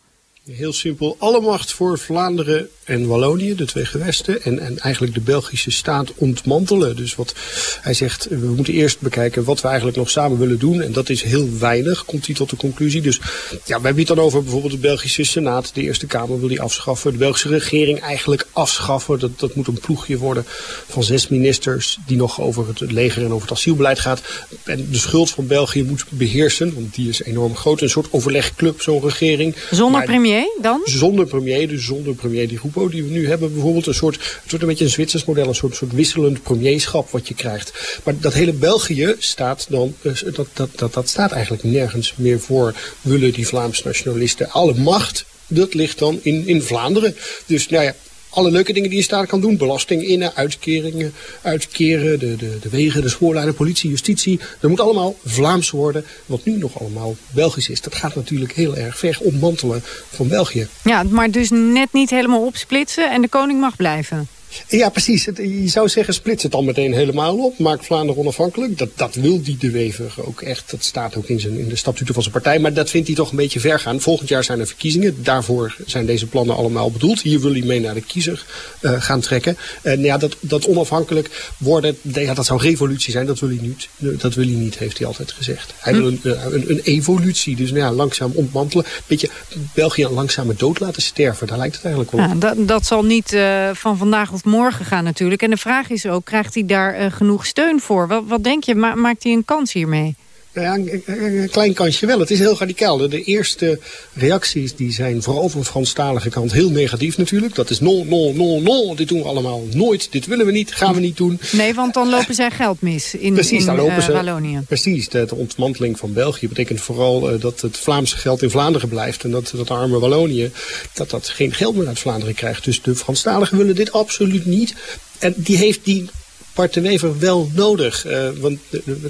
Heel simpel, alle macht voor Vlaanderen en Wallonië, de twee gewesten, en, en eigenlijk de Belgische staat ontmantelen. Dus wat hij zegt, we moeten eerst bekijken wat we eigenlijk nog samen willen doen. En dat is heel weinig, komt hij tot de conclusie. Dus ja, wij hebben het dan over bijvoorbeeld de Belgische Senaat. De Eerste Kamer wil die afschaffen. De Belgische regering eigenlijk afschaffen. Dat, dat moet een ploegje worden van zes ministers die nog over het leger en over het asielbeleid gaat. En de schuld van België moet beheersen, want die is enorm groot. Een soort overlegclub, zo'n regering. Zonder premier dan? Zonder premier, dus zonder premier die groep die we nu hebben. Bijvoorbeeld een soort, het wordt een beetje een Zwitsers model, een soort, soort wisselend premierschap wat je krijgt. Maar dat hele België staat dan, eh, dat, dat, dat, dat staat eigenlijk nergens meer voor. Willen die Vlaamse nationalisten alle macht dat ligt dan in, in Vlaanderen. Dus nou ja, alle leuke dingen die je staat kan doen. Belasting innen, uitkeringen, uitkeren, de, de, de wegen, de spoorlijnen, politie, justitie. Dat moet allemaal Vlaams worden. Wat nu nog allemaal Belgisch is. Dat gaat natuurlijk heel erg ver ontmantelen van België. Ja, maar dus net niet helemaal opsplitsen en de koning mag blijven. Ja, precies. Je zou zeggen, splits het dan meteen helemaal op. Maak Vlaanderen onafhankelijk. Dat, dat wil die de Wever ook echt. Dat staat ook in, zijn, in de statuten van zijn partij. Maar dat vindt hij toch een beetje ver gaan. Volgend jaar zijn er verkiezingen. Daarvoor zijn deze plannen allemaal bedoeld. Hier wil hij mee naar de kiezer uh, gaan trekken. En ja, dat, dat onafhankelijk worden, ja, dat zou revolutie zijn. Dat wil, hij niet, dat wil hij niet, heeft hij altijd gezegd. Hij wil een, eh, een, een evolutie. Dus nou ja, langzaam ontmantelen. Beetje België een langzame dood laten sterven. Daar lijkt het eigenlijk op. Ja, dat, dat zal niet uh, van vandaag of morgen gaan natuurlijk. En de vraag is ook, krijgt hij daar uh, genoeg steun voor? Wat, wat denk je, ma maakt hij een kans hiermee? Ja, een, klein kansje wel. Het is heel radicaal. De, eerste reacties die zijn vooral van de Franstalige kant heel negatief natuurlijk. Dat is no, no, no, no. Dit doen we allemaal nooit. Dit willen we niet. Gaan we niet doen. Nee, want dan lopen zij geld mis in, precies, in, dan lopen uh, ze, Wallonië. Precies. De, de, ontmanteling van België betekent vooral uh, dat het Vlaamse geld in Vlaanderen blijft. En dat dat arme Wallonië dat dat geen geld meer uit Vlaanderen krijgt. Dus de Franstaligen willen dit absoluut niet. En die heeft die Bart de wel nodig. Uh, want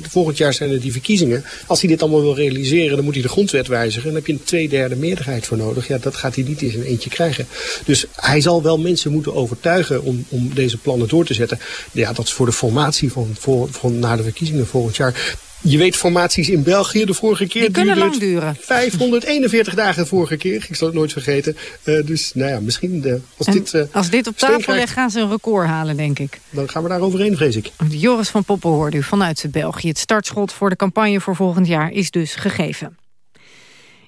volgend jaar zijn er die verkiezingen. Als hij dit allemaal wil realiseren, dan moet hij de grondwet wijzigen. En dan heb je een tweederde meerderheid voor nodig. Ja, dat gaat hij niet in zijn eentje krijgen. Dus hij zal wel mensen moeten overtuigen om, om deze plannen door te zetten. Ja, dat is voor de formatie van, voor, van na de verkiezingen volgend jaar. Je weet formaties in België de vorige keer. Die kunnen lang duren. 541 dagen de vorige keer. Ik zal het nooit vergeten. Uh, dus nou ja, misschien de, als, dit, uh, als dit op tafel ligt gaan ze een record halen, denk ik. Dan gaan we daar overheen, vrees ik. Joris van Poppen hoorde u vanuit België. Het startschot voor de campagne voor volgend jaar is dus gegeven.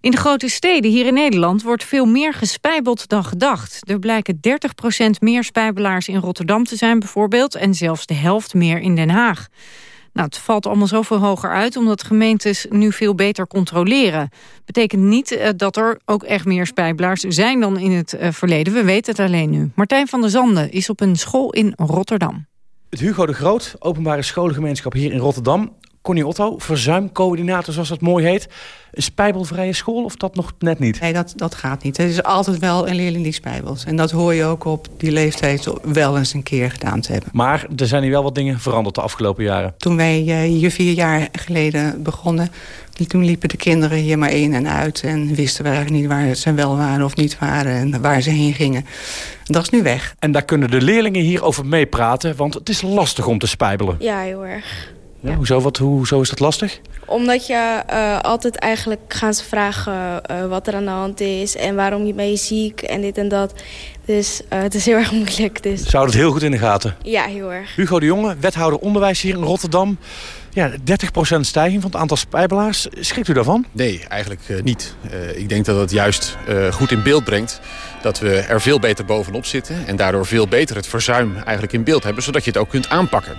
In de grote steden hier in Nederland wordt veel meer gespijbeld dan gedacht. Er blijken 30% meer spijbelaars in Rotterdam te zijn bijvoorbeeld... en zelfs de helft meer in Den Haag. Nou, het valt allemaal zoveel hoger uit omdat gemeentes nu veel beter controleren. Betekent niet uh, dat er ook echt meer spijbelaars zijn dan in het uh, verleden. We weten het alleen nu. Martijn van der Zanden is op een school in Rotterdam. Het Hugo de Groot, openbare scholengemeenschap hier in Rotterdam. Connie Otto, verzuimcoördinator zoals dat mooi heet. Een spijbelvrije school of dat nog net niet? Nee, dat, dat gaat niet. Er is altijd wel een leerling die spijbelt. En dat hoor je ook op die leeftijd wel eens een keer gedaan te hebben. Maar er zijn hier wel wat dingen veranderd de afgelopen jaren. Toen wij uh, hier vier jaar geleden begonnen... toen liepen de kinderen hier maar in en uit... en wisten we eigenlijk niet waar ze wel waren of niet waren... en waar ze heen gingen. Dat is nu weg. En daar kunnen de leerlingen hier over meepraten... want het is lastig om te spijbelen. Ja, heel erg. Ja, Hoezo, wat, hoezo is dat lastig? Omdat je uh, altijd eigenlijk gaan ze vragen uh, wat er aan de hand is... en waarom je ben je ziek en dit en dat. Dus uh, het is heel erg moeilijk. Dus. Zou het heel goed in de gaten? Ja, heel erg. Hugo de Jonge, wethouder onderwijs hier in Rotterdam. Ja, 30% stijging van het aantal spijbelaars. Schrikt u daarvan? Nee, eigenlijk uh, niet. Uh, ik denk dat het juist uh, goed in beeld brengt dat we er veel beter bovenop zitten... en daardoor veel beter het verzuim eigenlijk in beeld hebben... zodat je het ook kunt aanpakken.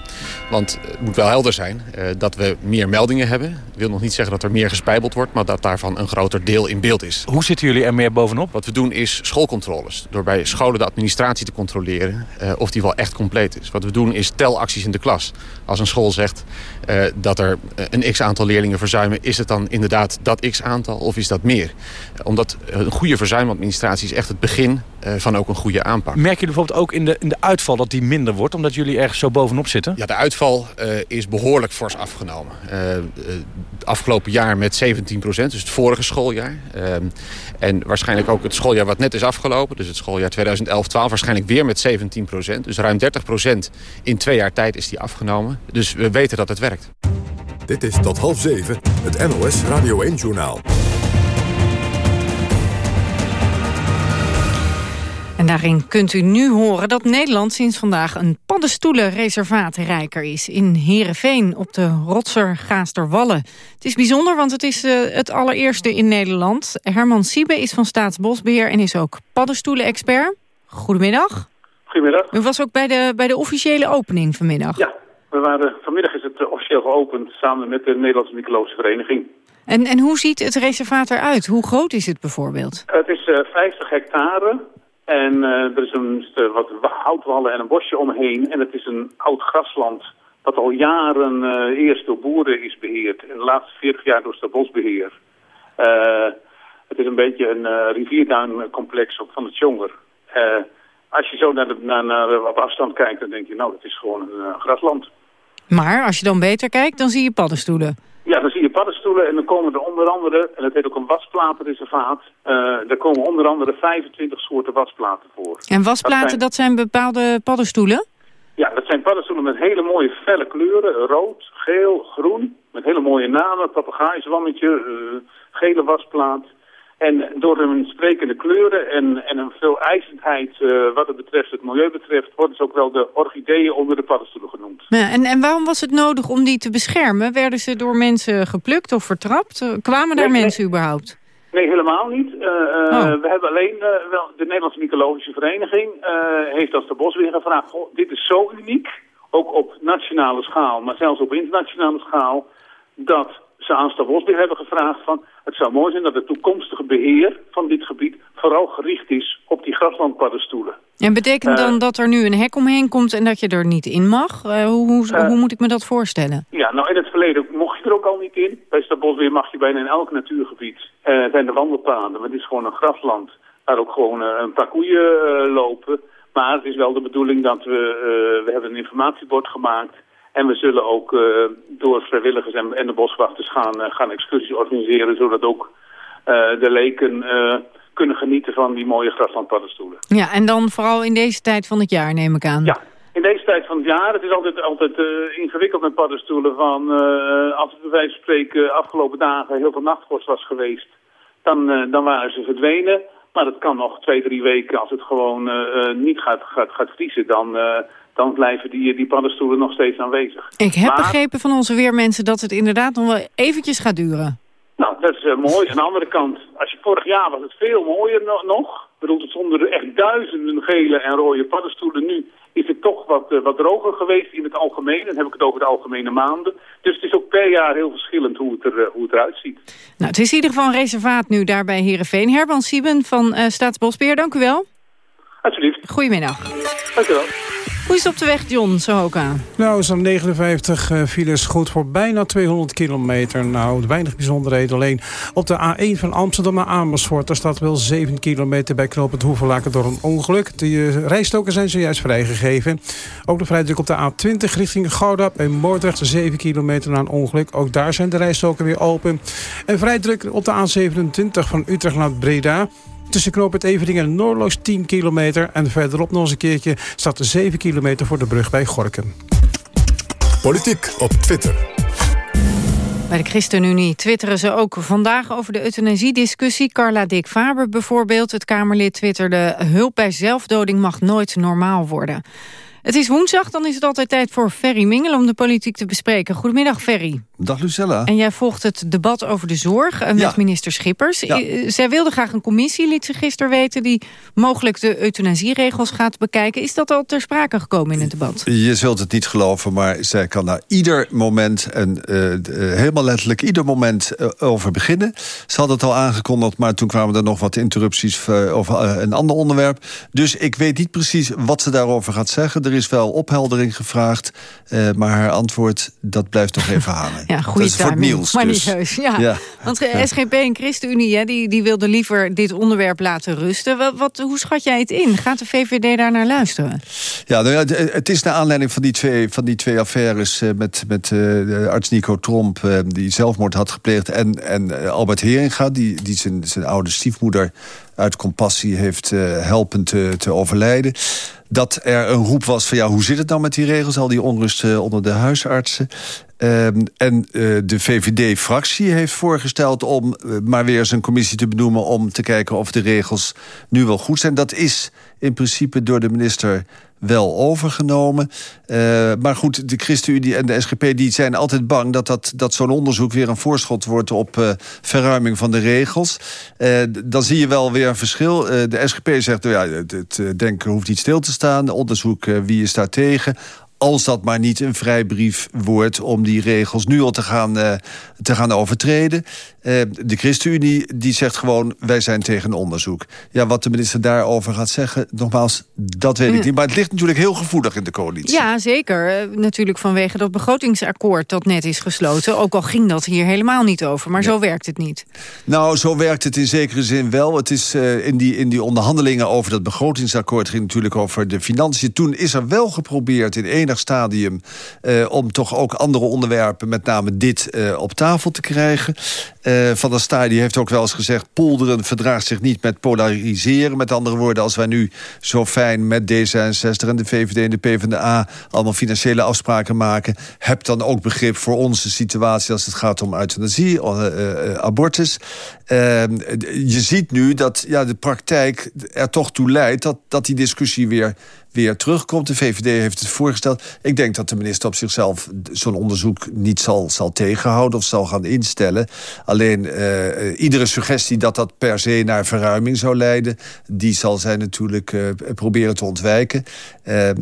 Want het moet wel helder zijn dat we meer meldingen hebben. Dat wil nog niet zeggen dat er meer gespijbeld wordt... maar dat daarvan een groter deel in beeld is. Hoe zitten jullie er meer bovenop? Wat we doen is schoolcontroles. Door bij scholen de administratie te controleren of die wel echt compleet is. Wat we doen is telacties in de klas. Als een school zegt dat er een x-aantal leerlingen verzuimen... is het dan inderdaad dat x-aantal of is dat meer? Omdat een goede verzuimadministratie is echt het begin van ook een goede aanpak. Merken jullie bijvoorbeeld ook in de, in de uitval dat die minder wordt... omdat jullie ergens zo bovenop zitten? Ja, de uitval is behoorlijk fors afgenomen. afgelopen jaar met 17 procent, dus het vorige schooljaar. en waarschijnlijk ook het schooljaar wat net is afgelopen... dus het schooljaar 2011-12 waarschijnlijk weer met 17 procent. Dus ruim 30 procent in twee jaar tijd is die afgenomen. Dus we weten dat het werkt. Dit is tot half zeven het NOS Radio 1-journaal. En daarin kunt u nu horen dat Nederland sinds vandaag een paddenstoelenreservaat rijker is. In Heerenveen op de Rotser Gaasterwallen. Het is bijzonder, want het is uh, het allereerste in Nederland. Herman Siebe is van Staatsbosbeheer en is ook paddenstoelen-expert. Goedemiddag. Goedemiddag. U was ook bij de, bij de officiële opening vanmiddag. Ja, we waren, vanmiddag is het officieel geopend samen met de Nederlandse Mycologische Vereniging. En, en hoe ziet het reservaat eruit? Hoe groot is het bijvoorbeeld? Het is uh, 50 hectare en uh, er is een uh, wat houtwallen en een bosje omheen. En het is een oud grasland dat al jaren uh, eerst door boeren is beheerd. En de laatste 40 jaar door Staatsbosbeheer. het is een beetje een rivierduincomplex van het Jonger. als je zo naar, naar op afstand kijkt, dan denk je, nou, het is gewoon een grasland. Maar als je dan beter kijkt, dan zie je paddenstoelen. Ja, dan zie je paddenstoelen en dan komen er onder andere, en dat heet ook een wasplatenreservaat, uh, daar komen onder andere 25 soorten wasplaten voor. En wasplaten, dat zijn, dat zijn bepaalde paddenstoelen? Ja, dat zijn paddenstoelen met hele mooie felle kleuren, rood, geel, groen, met hele mooie namen, papegaaizwammetje, uh, gele wasplaat. En door hun sprekende kleuren en, en een veel eisendheid uh, wat het betreft, het milieu betreft, worden ze ook wel de orchideeën onder de paddenstoelen genoemd. Ja, en, en waarom was het nodig om die te beschermen? Werden ze door mensen geplukt of vertrapt? Kwamen daar nee, mensen nee. überhaupt? Nee, helemaal niet. Uh, oh. We hebben alleen uh, wel de Nederlandse Mycologische Vereniging heeft als de bosweer gevraagd, goh, dit is zo uniek, ook op nationale schaal, maar zelfs op internationale schaal, dat ze aan Staatsbosbeheer hebben gevraagd van... het zou mooi zijn dat het toekomstige beheer van dit gebied... vooral gericht is op die graslandpaddenstoelen. En betekent dan uh, dat er nu een hek omheen komt en dat je er niet in mag? Uh, hoe, hoe, uh, hoe, moet ik me dat voorstellen? Ja, nou in het verleden mocht je er ook al niet in. Bij Staatsbosbeheer mag je bijna in elk natuurgebied. zijn de wandelpaden, maar het is gewoon een grasland... waar ook gewoon een paar koeien lopen... Maar het is wel de bedoeling dat we... we hebben een informatiebord gemaakt... En we zullen ook uh, door vrijwilligers en, en de boswachters gaan, uh, gaan excursies organiseren... zodat ook uh, de leken kunnen genieten van die mooie graslandpaddenstoelen. Ja, en dan vooral in deze tijd van het jaar neem ik aan. Ja, in deze tijd van het jaar. Het is altijd, altijd ingewikkeld met paddenstoelen. Van, als het bij wijze van spreken afgelopen dagen heel veel nachtvorst was geweest... dan, dan waren ze verdwenen. Maar dat kan nog twee, drie weken als het gewoon niet gaat, gaat, gaat vriezen... dan dan blijven die, die paddenstoelen nog steeds aanwezig. Ik heb maar, begrepen van onze weermensen dat het inderdaad nog wel eventjes gaat duren. Nou, dat is uh, mooi. Aan de andere kant, als je vorig jaar was het veel mooier no nog. Ik bedoel, het zonder echt duizenden gele en rode paddenstoelen. Nu is het toch wat, uh, wat droger geweest in het algemeen. Dan heb ik het over de algemene maanden. Dus het is ook per jaar heel verschillend hoe het, er, uh, hoe het eruit ziet. Nou, het is in ieder geval een reservaat nu daar bij Heerenveen. Herman Sieben van Staatsbosbeheer, dank u wel. Alsjeblieft. Goedemiddag. Dank u wel. Hoe is het op de weg, John, zo ook aan? Nou, zo'n 59 uh, files goed voor bijna 200 kilometer. Nou, weinig bijzonderheden. Alleen op de A1 van Amsterdam naar Amersfoort... daar staat wel 7 kilometer bij knooppunt Hoevelaken door een ongeluk. De uh, rijstoken zijn zojuist vrijgegeven. Ook de vrijdruk op de A20 richting Gouda bij Moordrecht... 7 kilometer na een ongeluk. Ook daar zijn de rijstoken weer open. En vrijdruk op de A27 van Utrecht naar Breda... Tussen knooppunt Everdingen en Noorloos 10 kilometer. En verderop nog eens een keertje staat er 7 kilometer voor de brug bij Gorkum. Politiek op Twitter. Bij de ChristenUnie twitteren ze ook vandaag over de euthanasiediscussie. Carla Dick Faber bijvoorbeeld, het Kamerlid, twitterde... hulp bij zelfdoding mag nooit normaal worden. Het is woensdag, dan is het altijd tijd voor Ferry Mingel om de politiek te bespreken. Goedemiddag, Ferry. Dag Lucella. En jij volgt het debat over de zorg met ja. minister Schippers. Ja. Zij wilde graag een commissie, liet ze gisteren weten... die mogelijk de euthanasieregels gaat bekijken. Is dat al ter sprake gekomen in het debat? Je zult het niet geloven, maar zij kan naar ieder moment... en uh, helemaal letterlijk ieder moment uh, over beginnen. Ze had het al aangekondigd, maar toen kwamen er nog wat interrupties... over een ander onderwerp. Dus ik weet niet precies wat ze daarover gaat zeggen. Er is wel opheldering gevraagd, maar haar antwoord, dat blijft nog even hangen. Ja, goede voor het nieuws. maar dus. niet heus. Ja. Ja. Want SGP en ChristenUnie hè, die, die wilden liever dit onderwerp laten rusten. Wat, wat, hoe schat jij het in? Gaat de VVD daar naar luisteren? Ja, nou ja, het is naar aanleiding van die twee, van die twee affaires... eh, met, met eh, arts Nico Tromp, eh, die zelfmoord had gepleegd... en, en Albert Heringa, die, die zijn, zijn oude stiefmoeder... uit compassie heeft eh, helpen te, te overlijden... dat er een roep was van ja, hoe zit het nou met die regels? Al die onrust onder de huisartsen. Ehm, en eh, de VVD-fractie heeft voorgesteld om eh, maar weer eens een commissie te benoemen... om te kijken of de regels nu wel goed zijn. Dat is in principe door de minister wel overgenomen. Eh, maar goed, de ChristenUnie en de SGP die zijn altijd bang... dat, dat, dat zo'n onderzoek weer een voorschot wordt op verruiming van de regels. Dan zie je wel weer een verschil. De SGP zegt, nou ja, het, het denken hoeft niet stil te staan. Onderzoek, wie is daar tegen? Als dat maar niet een vrijbrief wordt om die regels nu al te gaan, eh, te gaan overtreden. Eh, de ChristenUnie die zegt gewoon, wij zijn tegen onderzoek. Ja, wat de minister daarover gaat zeggen, nogmaals, dat weet ik Mm. niet. Maar het ligt natuurlijk heel gevoelig in de coalitie. Ja, zeker. Eh, natuurlijk vanwege dat begrotingsakkoord dat net is gesloten. Ook al ging dat hier helemaal niet over. Maar zo werkt het niet. Nou, zo werkt het in zekere zin wel. Het is in, die, in die onderhandelingen over dat begrotingsakkoord... ging natuurlijk over de financiën. Toen is er wel geprobeerd in stadium... eh, om toch ook andere onderwerpen, met name dit, eh, op tafel te krijgen. Eh, Van der Staaij die heeft ook wel eens gezegd... polderen verdraagt zich niet met polariseren. Met andere woorden, als wij nu zo fijn met D66 en de VVD en de PvdA... allemaal financiële afspraken maken... heb dan ook begrip voor onze situatie als het gaat om euthanasie, eh, abortus. Ehm, je ziet nu dat ja, de praktijk er toch toe leidt... dat, dat die discussie weer, weer terugkomt. De VVD heeft het voorgesteld. Ik denk dat de minister op zichzelf zo'n onderzoek niet zal, zal tegenhouden... of zal gaan instellen. Alleen eh, iedere suggestie dat dat per se naar verruiming zou leiden... die zal zij natuurlijk eh, proberen te ontwijken. Ehm,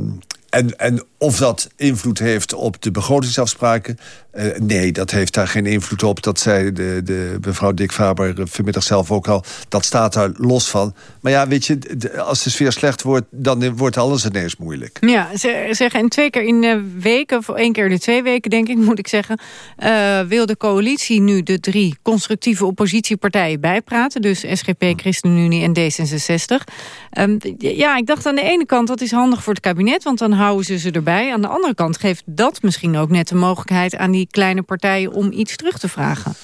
en, en of dat invloed heeft op de begrotingsafspraken... eh, nee, dat heeft daar geen invloed op. Dat zei de, de mevrouw Dick Faber eh, vanmiddag zelf ook al. Dat staat daar los van. Maar ja, weet je, als de sfeer slecht wordt... dan wordt alles ineens moeilijk. Ja, ze- zeggen en twee keer in de weken, of één keer in de twee weken denk ik, moet ik zeggen, eh, wil de coalitie nu de drie constructieve oppositiepartijen bijpraten. Dus SGP, ChristenUnie en D66. Ehm, ja, ik dacht aan de ene kant dat is handig voor het kabinet, want dan houden ze ze erbij. Aan de andere kant geeft dat misschien ook net de mogelijkheid aan die kleine partijen om iets terug te vragen.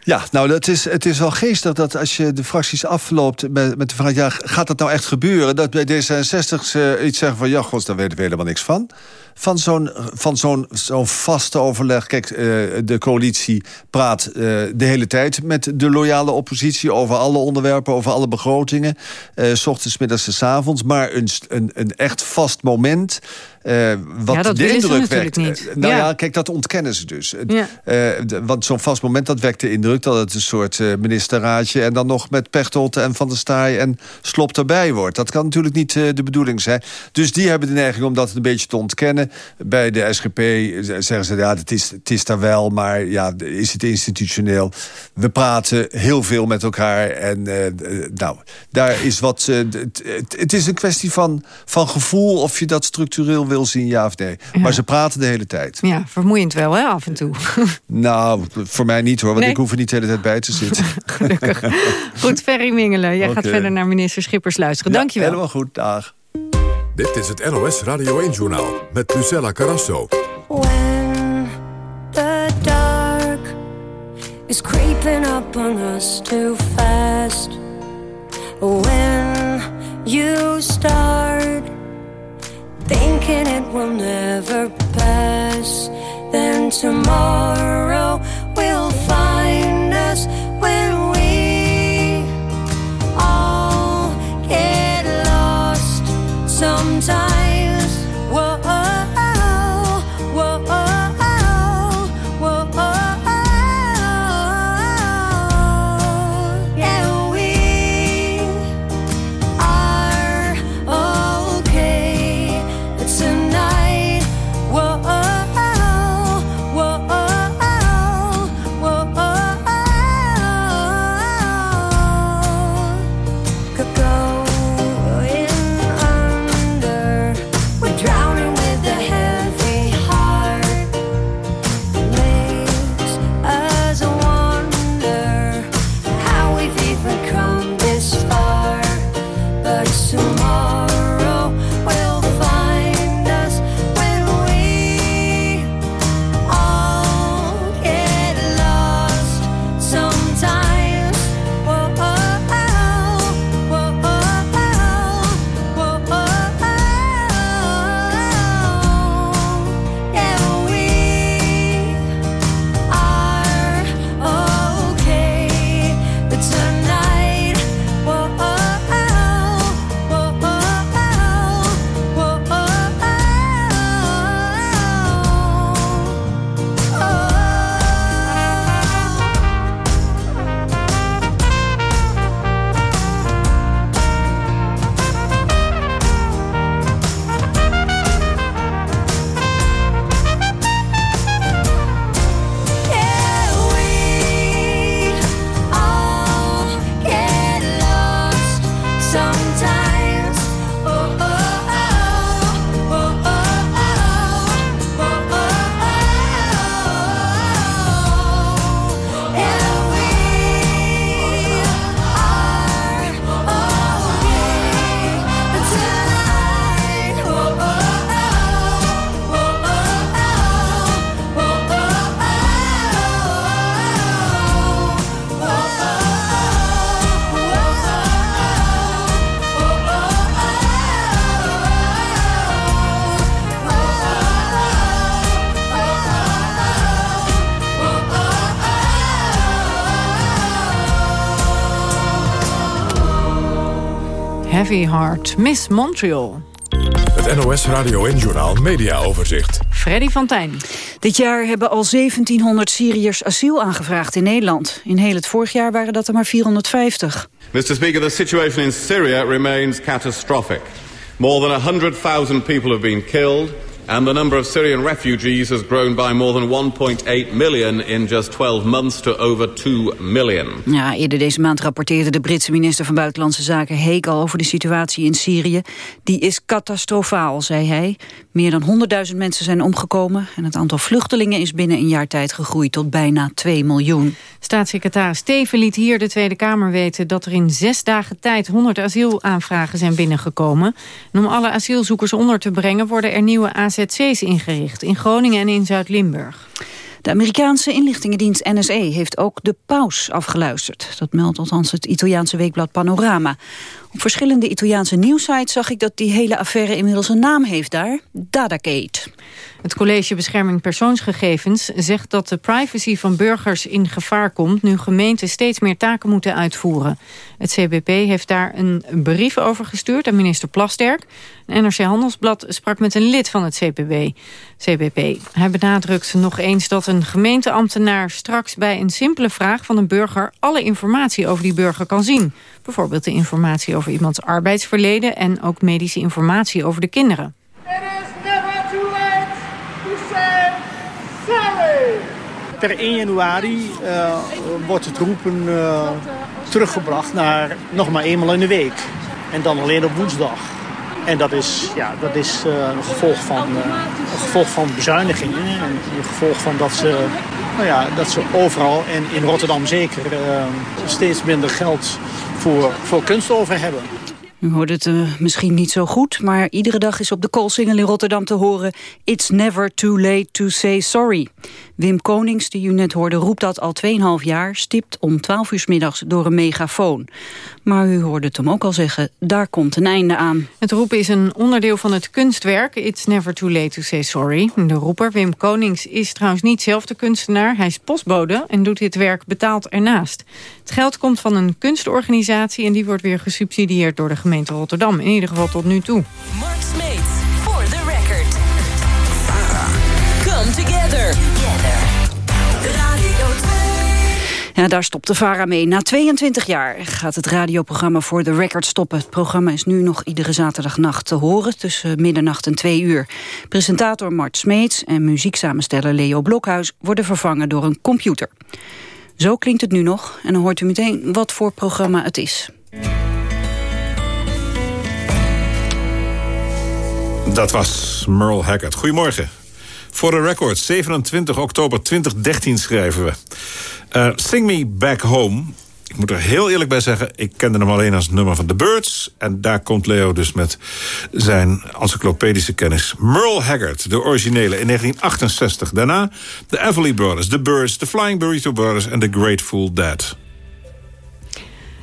Ja, nou, dat is, het is wel geestig dat als je de fracties afloopt met, met de vraag... ja, gaat dat nou echt gebeuren? Dat bij D66 ze iets zeggen van... ja, gods, daar weten we helemaal niks van. Van zo'n zo'n zo'n vaste overleg. Kijk, eh, de coalitie praat eh, de hele tijd met de loyale oppositie... over alle onderwerpen, over alle begrotingen. eh, s ochtends, middags en s avonds. Maar een, een, een echt vast moment... eh, wat Ja, dat de indruk wekt. niet. Eh, nou Ja. ja, kijk, dat ontkennen ze dus. Ja. eh, want zo'n vast moment, dat wekt de indruk... dat het een soort eh, ministerraadje... en dan nog met Pechtold en Van der Staaij en Slop erbij wordt. Dat kan natuurlijk niet de bedoeling zijn. Dus die hebben de neiging om dat een beetje te ontkennen. Bij de SGP zeggen ze, ja, het is, het is daar wel... maar ja, is het institutioneel? We praten heel veel met elkaar. En nou, daar is wat... het is een kwestie van, van gevoel... of je dat structureel wil zien, ja of nee. Maar ze praten de hele tijd. Ja, vermoeiend wel, hè, af en toe. Nou, voor mij niet hoor, want Nee. ik hoef er niet de hele tijd bij te zitten. Goed, Ferry Mingelen, jij gaat verder naar minister Schippers luisteren. Dank je wel. Helemaal goed, dag. Dit is het NOS Radio 1-journaal met Lucella Carrasso. When the dark is creeping up on us too fast. When you start will never pass, then tomorrow Heavy Heart, Miss Montreal. Het NOS Radio en Journaal Media Overzicht. Freddy van Tijn. Dit jaar hebben al 1700 Syriërs asiel aangevraagd in Nederland. In heel het vorig jaar waren dat er maar 450. Mr. Speaker, the situation in Syria remains catastrophic. More than 100,000 people have been killed... And the number of Syrian refugees has grown by more than 1.8 million in just 12 months to over 2 million. Ja, eerder deze maand rapporteerde de Britse minister van Buitenlandse Zaken Heek al over de situatie in Syrië. Die is catastrofaal, zei hij. Meer dan 100.000 mensen zijn omgekomen en het aantal vluchtelingen is binnen een jaar tijd gegroeid tot bijna 2 miljoen. Staatssecretaris Steven liet hier de Tweede Kamer weten dat er in zes dagen tijd 100 asielaanvragen zijn binnengekomen. En om alle asielzoekers onder te brengen worden er nieuwe Ingericht in Groningen en in Zuid-Limburg. De Amerikaanse inlichtingendienst NSA heeft ook de paus afgeluisterd. Dat meldt althans het Italiaanse weekblad Panorama. Op verschillende Italiaanse nieuwsites zag ik dat die hele affaire inmiddels een naam heeft daar. Dadagate. Het College Bescherming Persoonsgegevens zegt dat de privacy van burgers in gevaar komt... nu gemeenten steeds meer taken moeten uitvoeren. Het CBP heeft daar een brief over gestuurd aan minister Plasterk. NRC Handelsblad sprak met een lid van het CBP. CBP. Hij benadrukt nog eens dat een gemeenteambtenaar straks bij een simpele vraag van een burger alle informatie over die burger kan zien. Bijvoorbeeld de informatie over iemands arbeidsverleden en ook medische informatie over de kinderen. Per 1 januari uh, wordt het roepen uh, teruggebracht naar nog maar eenmaal in de week. En dan alleen op woensdag. En dat is, ja, dat is uh, een, gevolg van, een gevolg van bezuinigingen. En een gevolg van dat ze, nou ja, dat ze overal, en in Rotterdam zeker, steeds minder geld voor, voor kunst over hebben. U hoort het uh, misschien niet zo goed, maar iedere dag is op de Koolsingel in Rotterdam te horen... It's never too late to say sorry. Wim Konings, die u net hoorde, roept dat al 2,5 jaar... stipt om 12 uur middags door een megafoon. Maar u hoorde het hem ook al zeggen, daar komt een einde aan. Het roepen is een onderdeel van het kunstwerk It's never too late to say sorry. De roeper, Wim Konings, is trouwens niet zelf de kunstenaar. Hij is postbode en doet dit werk betaald ernaast. Het geld komt van een kunstorganisatie... en die wordt weer gesubsidieerd door de gemeente Rotterdam. In ieder geval tot nu toe. Mark Smeet, Ja, daar stopt de VARA mee. Na 22 jaar gaat het radioprogramma voor The Record stoppen. Het programma is nu nog iedere zaterdagnacht te horen... tussen middernacht en twee uur. Presentator Mart Smeets en muzieksamensteller Leo Blokhuis... worden vervangen door een computer. Zo klinkt het nu nog en dan hoort u meteen wat voor programma het is. Dat was Merle Haggard. Goedemorgen. For the record, 27 oktober 2013 schrijven we. Uh, Sing Me Back Home. Ik moet er heel eerlijk bij zeggen, ik kende hem alleen als nummer van The Birds. En daar komt Leo dus met zijn encyclopedische kennis. Merle Haggard, de originele, in 1968. Daarna de Everly Brothers, The Birds, The Flying Burrito Brothers... en The Grateful Dead.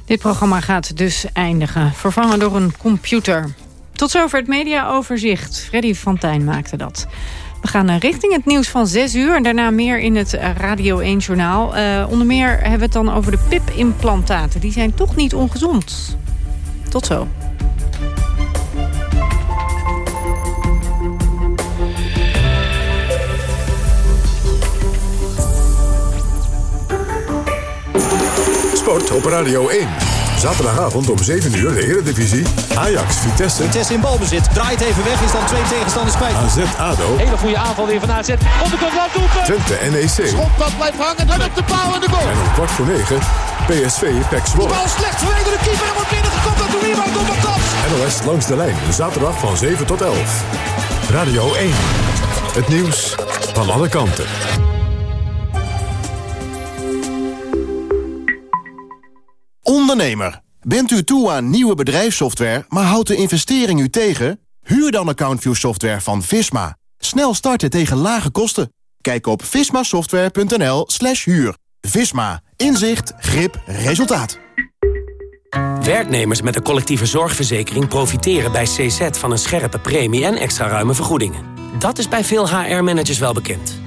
Dit programma gaat dus eindigen. Vervangen door een computer. Tot zover het mediaoverzicht. Freddy van Tijn maakte dat. We gaan richting het nieuws van 6 uur. En daarna meer in het Radio 1 journaal. Uh, onder meer hebben we het dan over de PIP-implantaten. Die zijn toch niet ongezond. Tot zo. Sport op Radio 1. Zaterdagavond om 7 uur de Eredivisie. Ajax, Vitesse. Vitesse in balbezit. Draait even weg. Is dan twee tegenstanders kwijt. AZ, ADO. Hele goede aanval weer van AZ. Op de kant doelpunt. Twente, NEC. Schotpad blijft hangen. En op de paal en de goal. En om kwart voor 9 PSV, PEC Zwolle. De bal slecht verwegen de keeper. En wordt binnengekopt door de rebound op de kap. NOS langs de lijn. Zaterdag van 7 tot 11. Radio 1. Het nieuws van alle kanten. Ondernemer, bent u toe aan nieuwe bedrijfssoftware, maar houdt de investering u tegen? Huur dan AccountView software van Visma. Snel starten tegen lage kosten. Kijk op vismasoftware.nl slash huur. Visma. Inzicht, grip, resultaat. Werknemers met een collectieve zorgverzekering profiteren bij CZ van een scherpe premie en extra ruime vergoedingen. Dat is bij veel HR-managers wel bekend.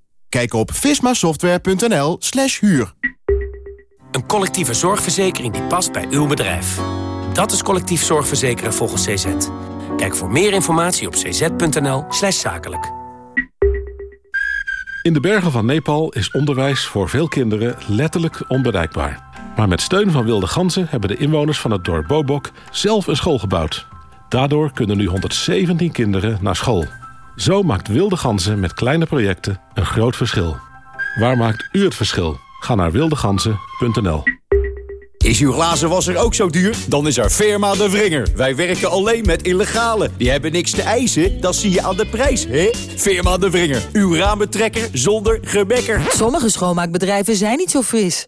Kijk op vismasoftware.nl slash huur. Een collectieve zorgverzekering die past bij uw bedrijf. Dat is collectief zorgverzekeren volgens CZ. Kijk voor meer informatie op cz.nl slash zakelijk. In de bergen van Nepal is onderwijs voor veel kinderen letterlijk onbereikbaar. Maar met steun van wilde ganzen hebben de inwoners van het dorp Bobok zelf een school gebouwd. Daardoor kunnen nu 117 kinderen naar school. Zo maakt wilde ganzen met kleine projecten een groot verschil. Waar maakt u het verschil? Ga naar wildeganzen.nl. Is uw glazenwasser ook zo duur? Dan is er Firma de Vringer. Wij werken alleen met illegale. Die hebben niks te eisen, dat zie je aan de prijs, hè? Firma de Vringer. Uw raambetrekker zonder gebekker. Sommige schoonmaakbedrijven zijn niet zo fris.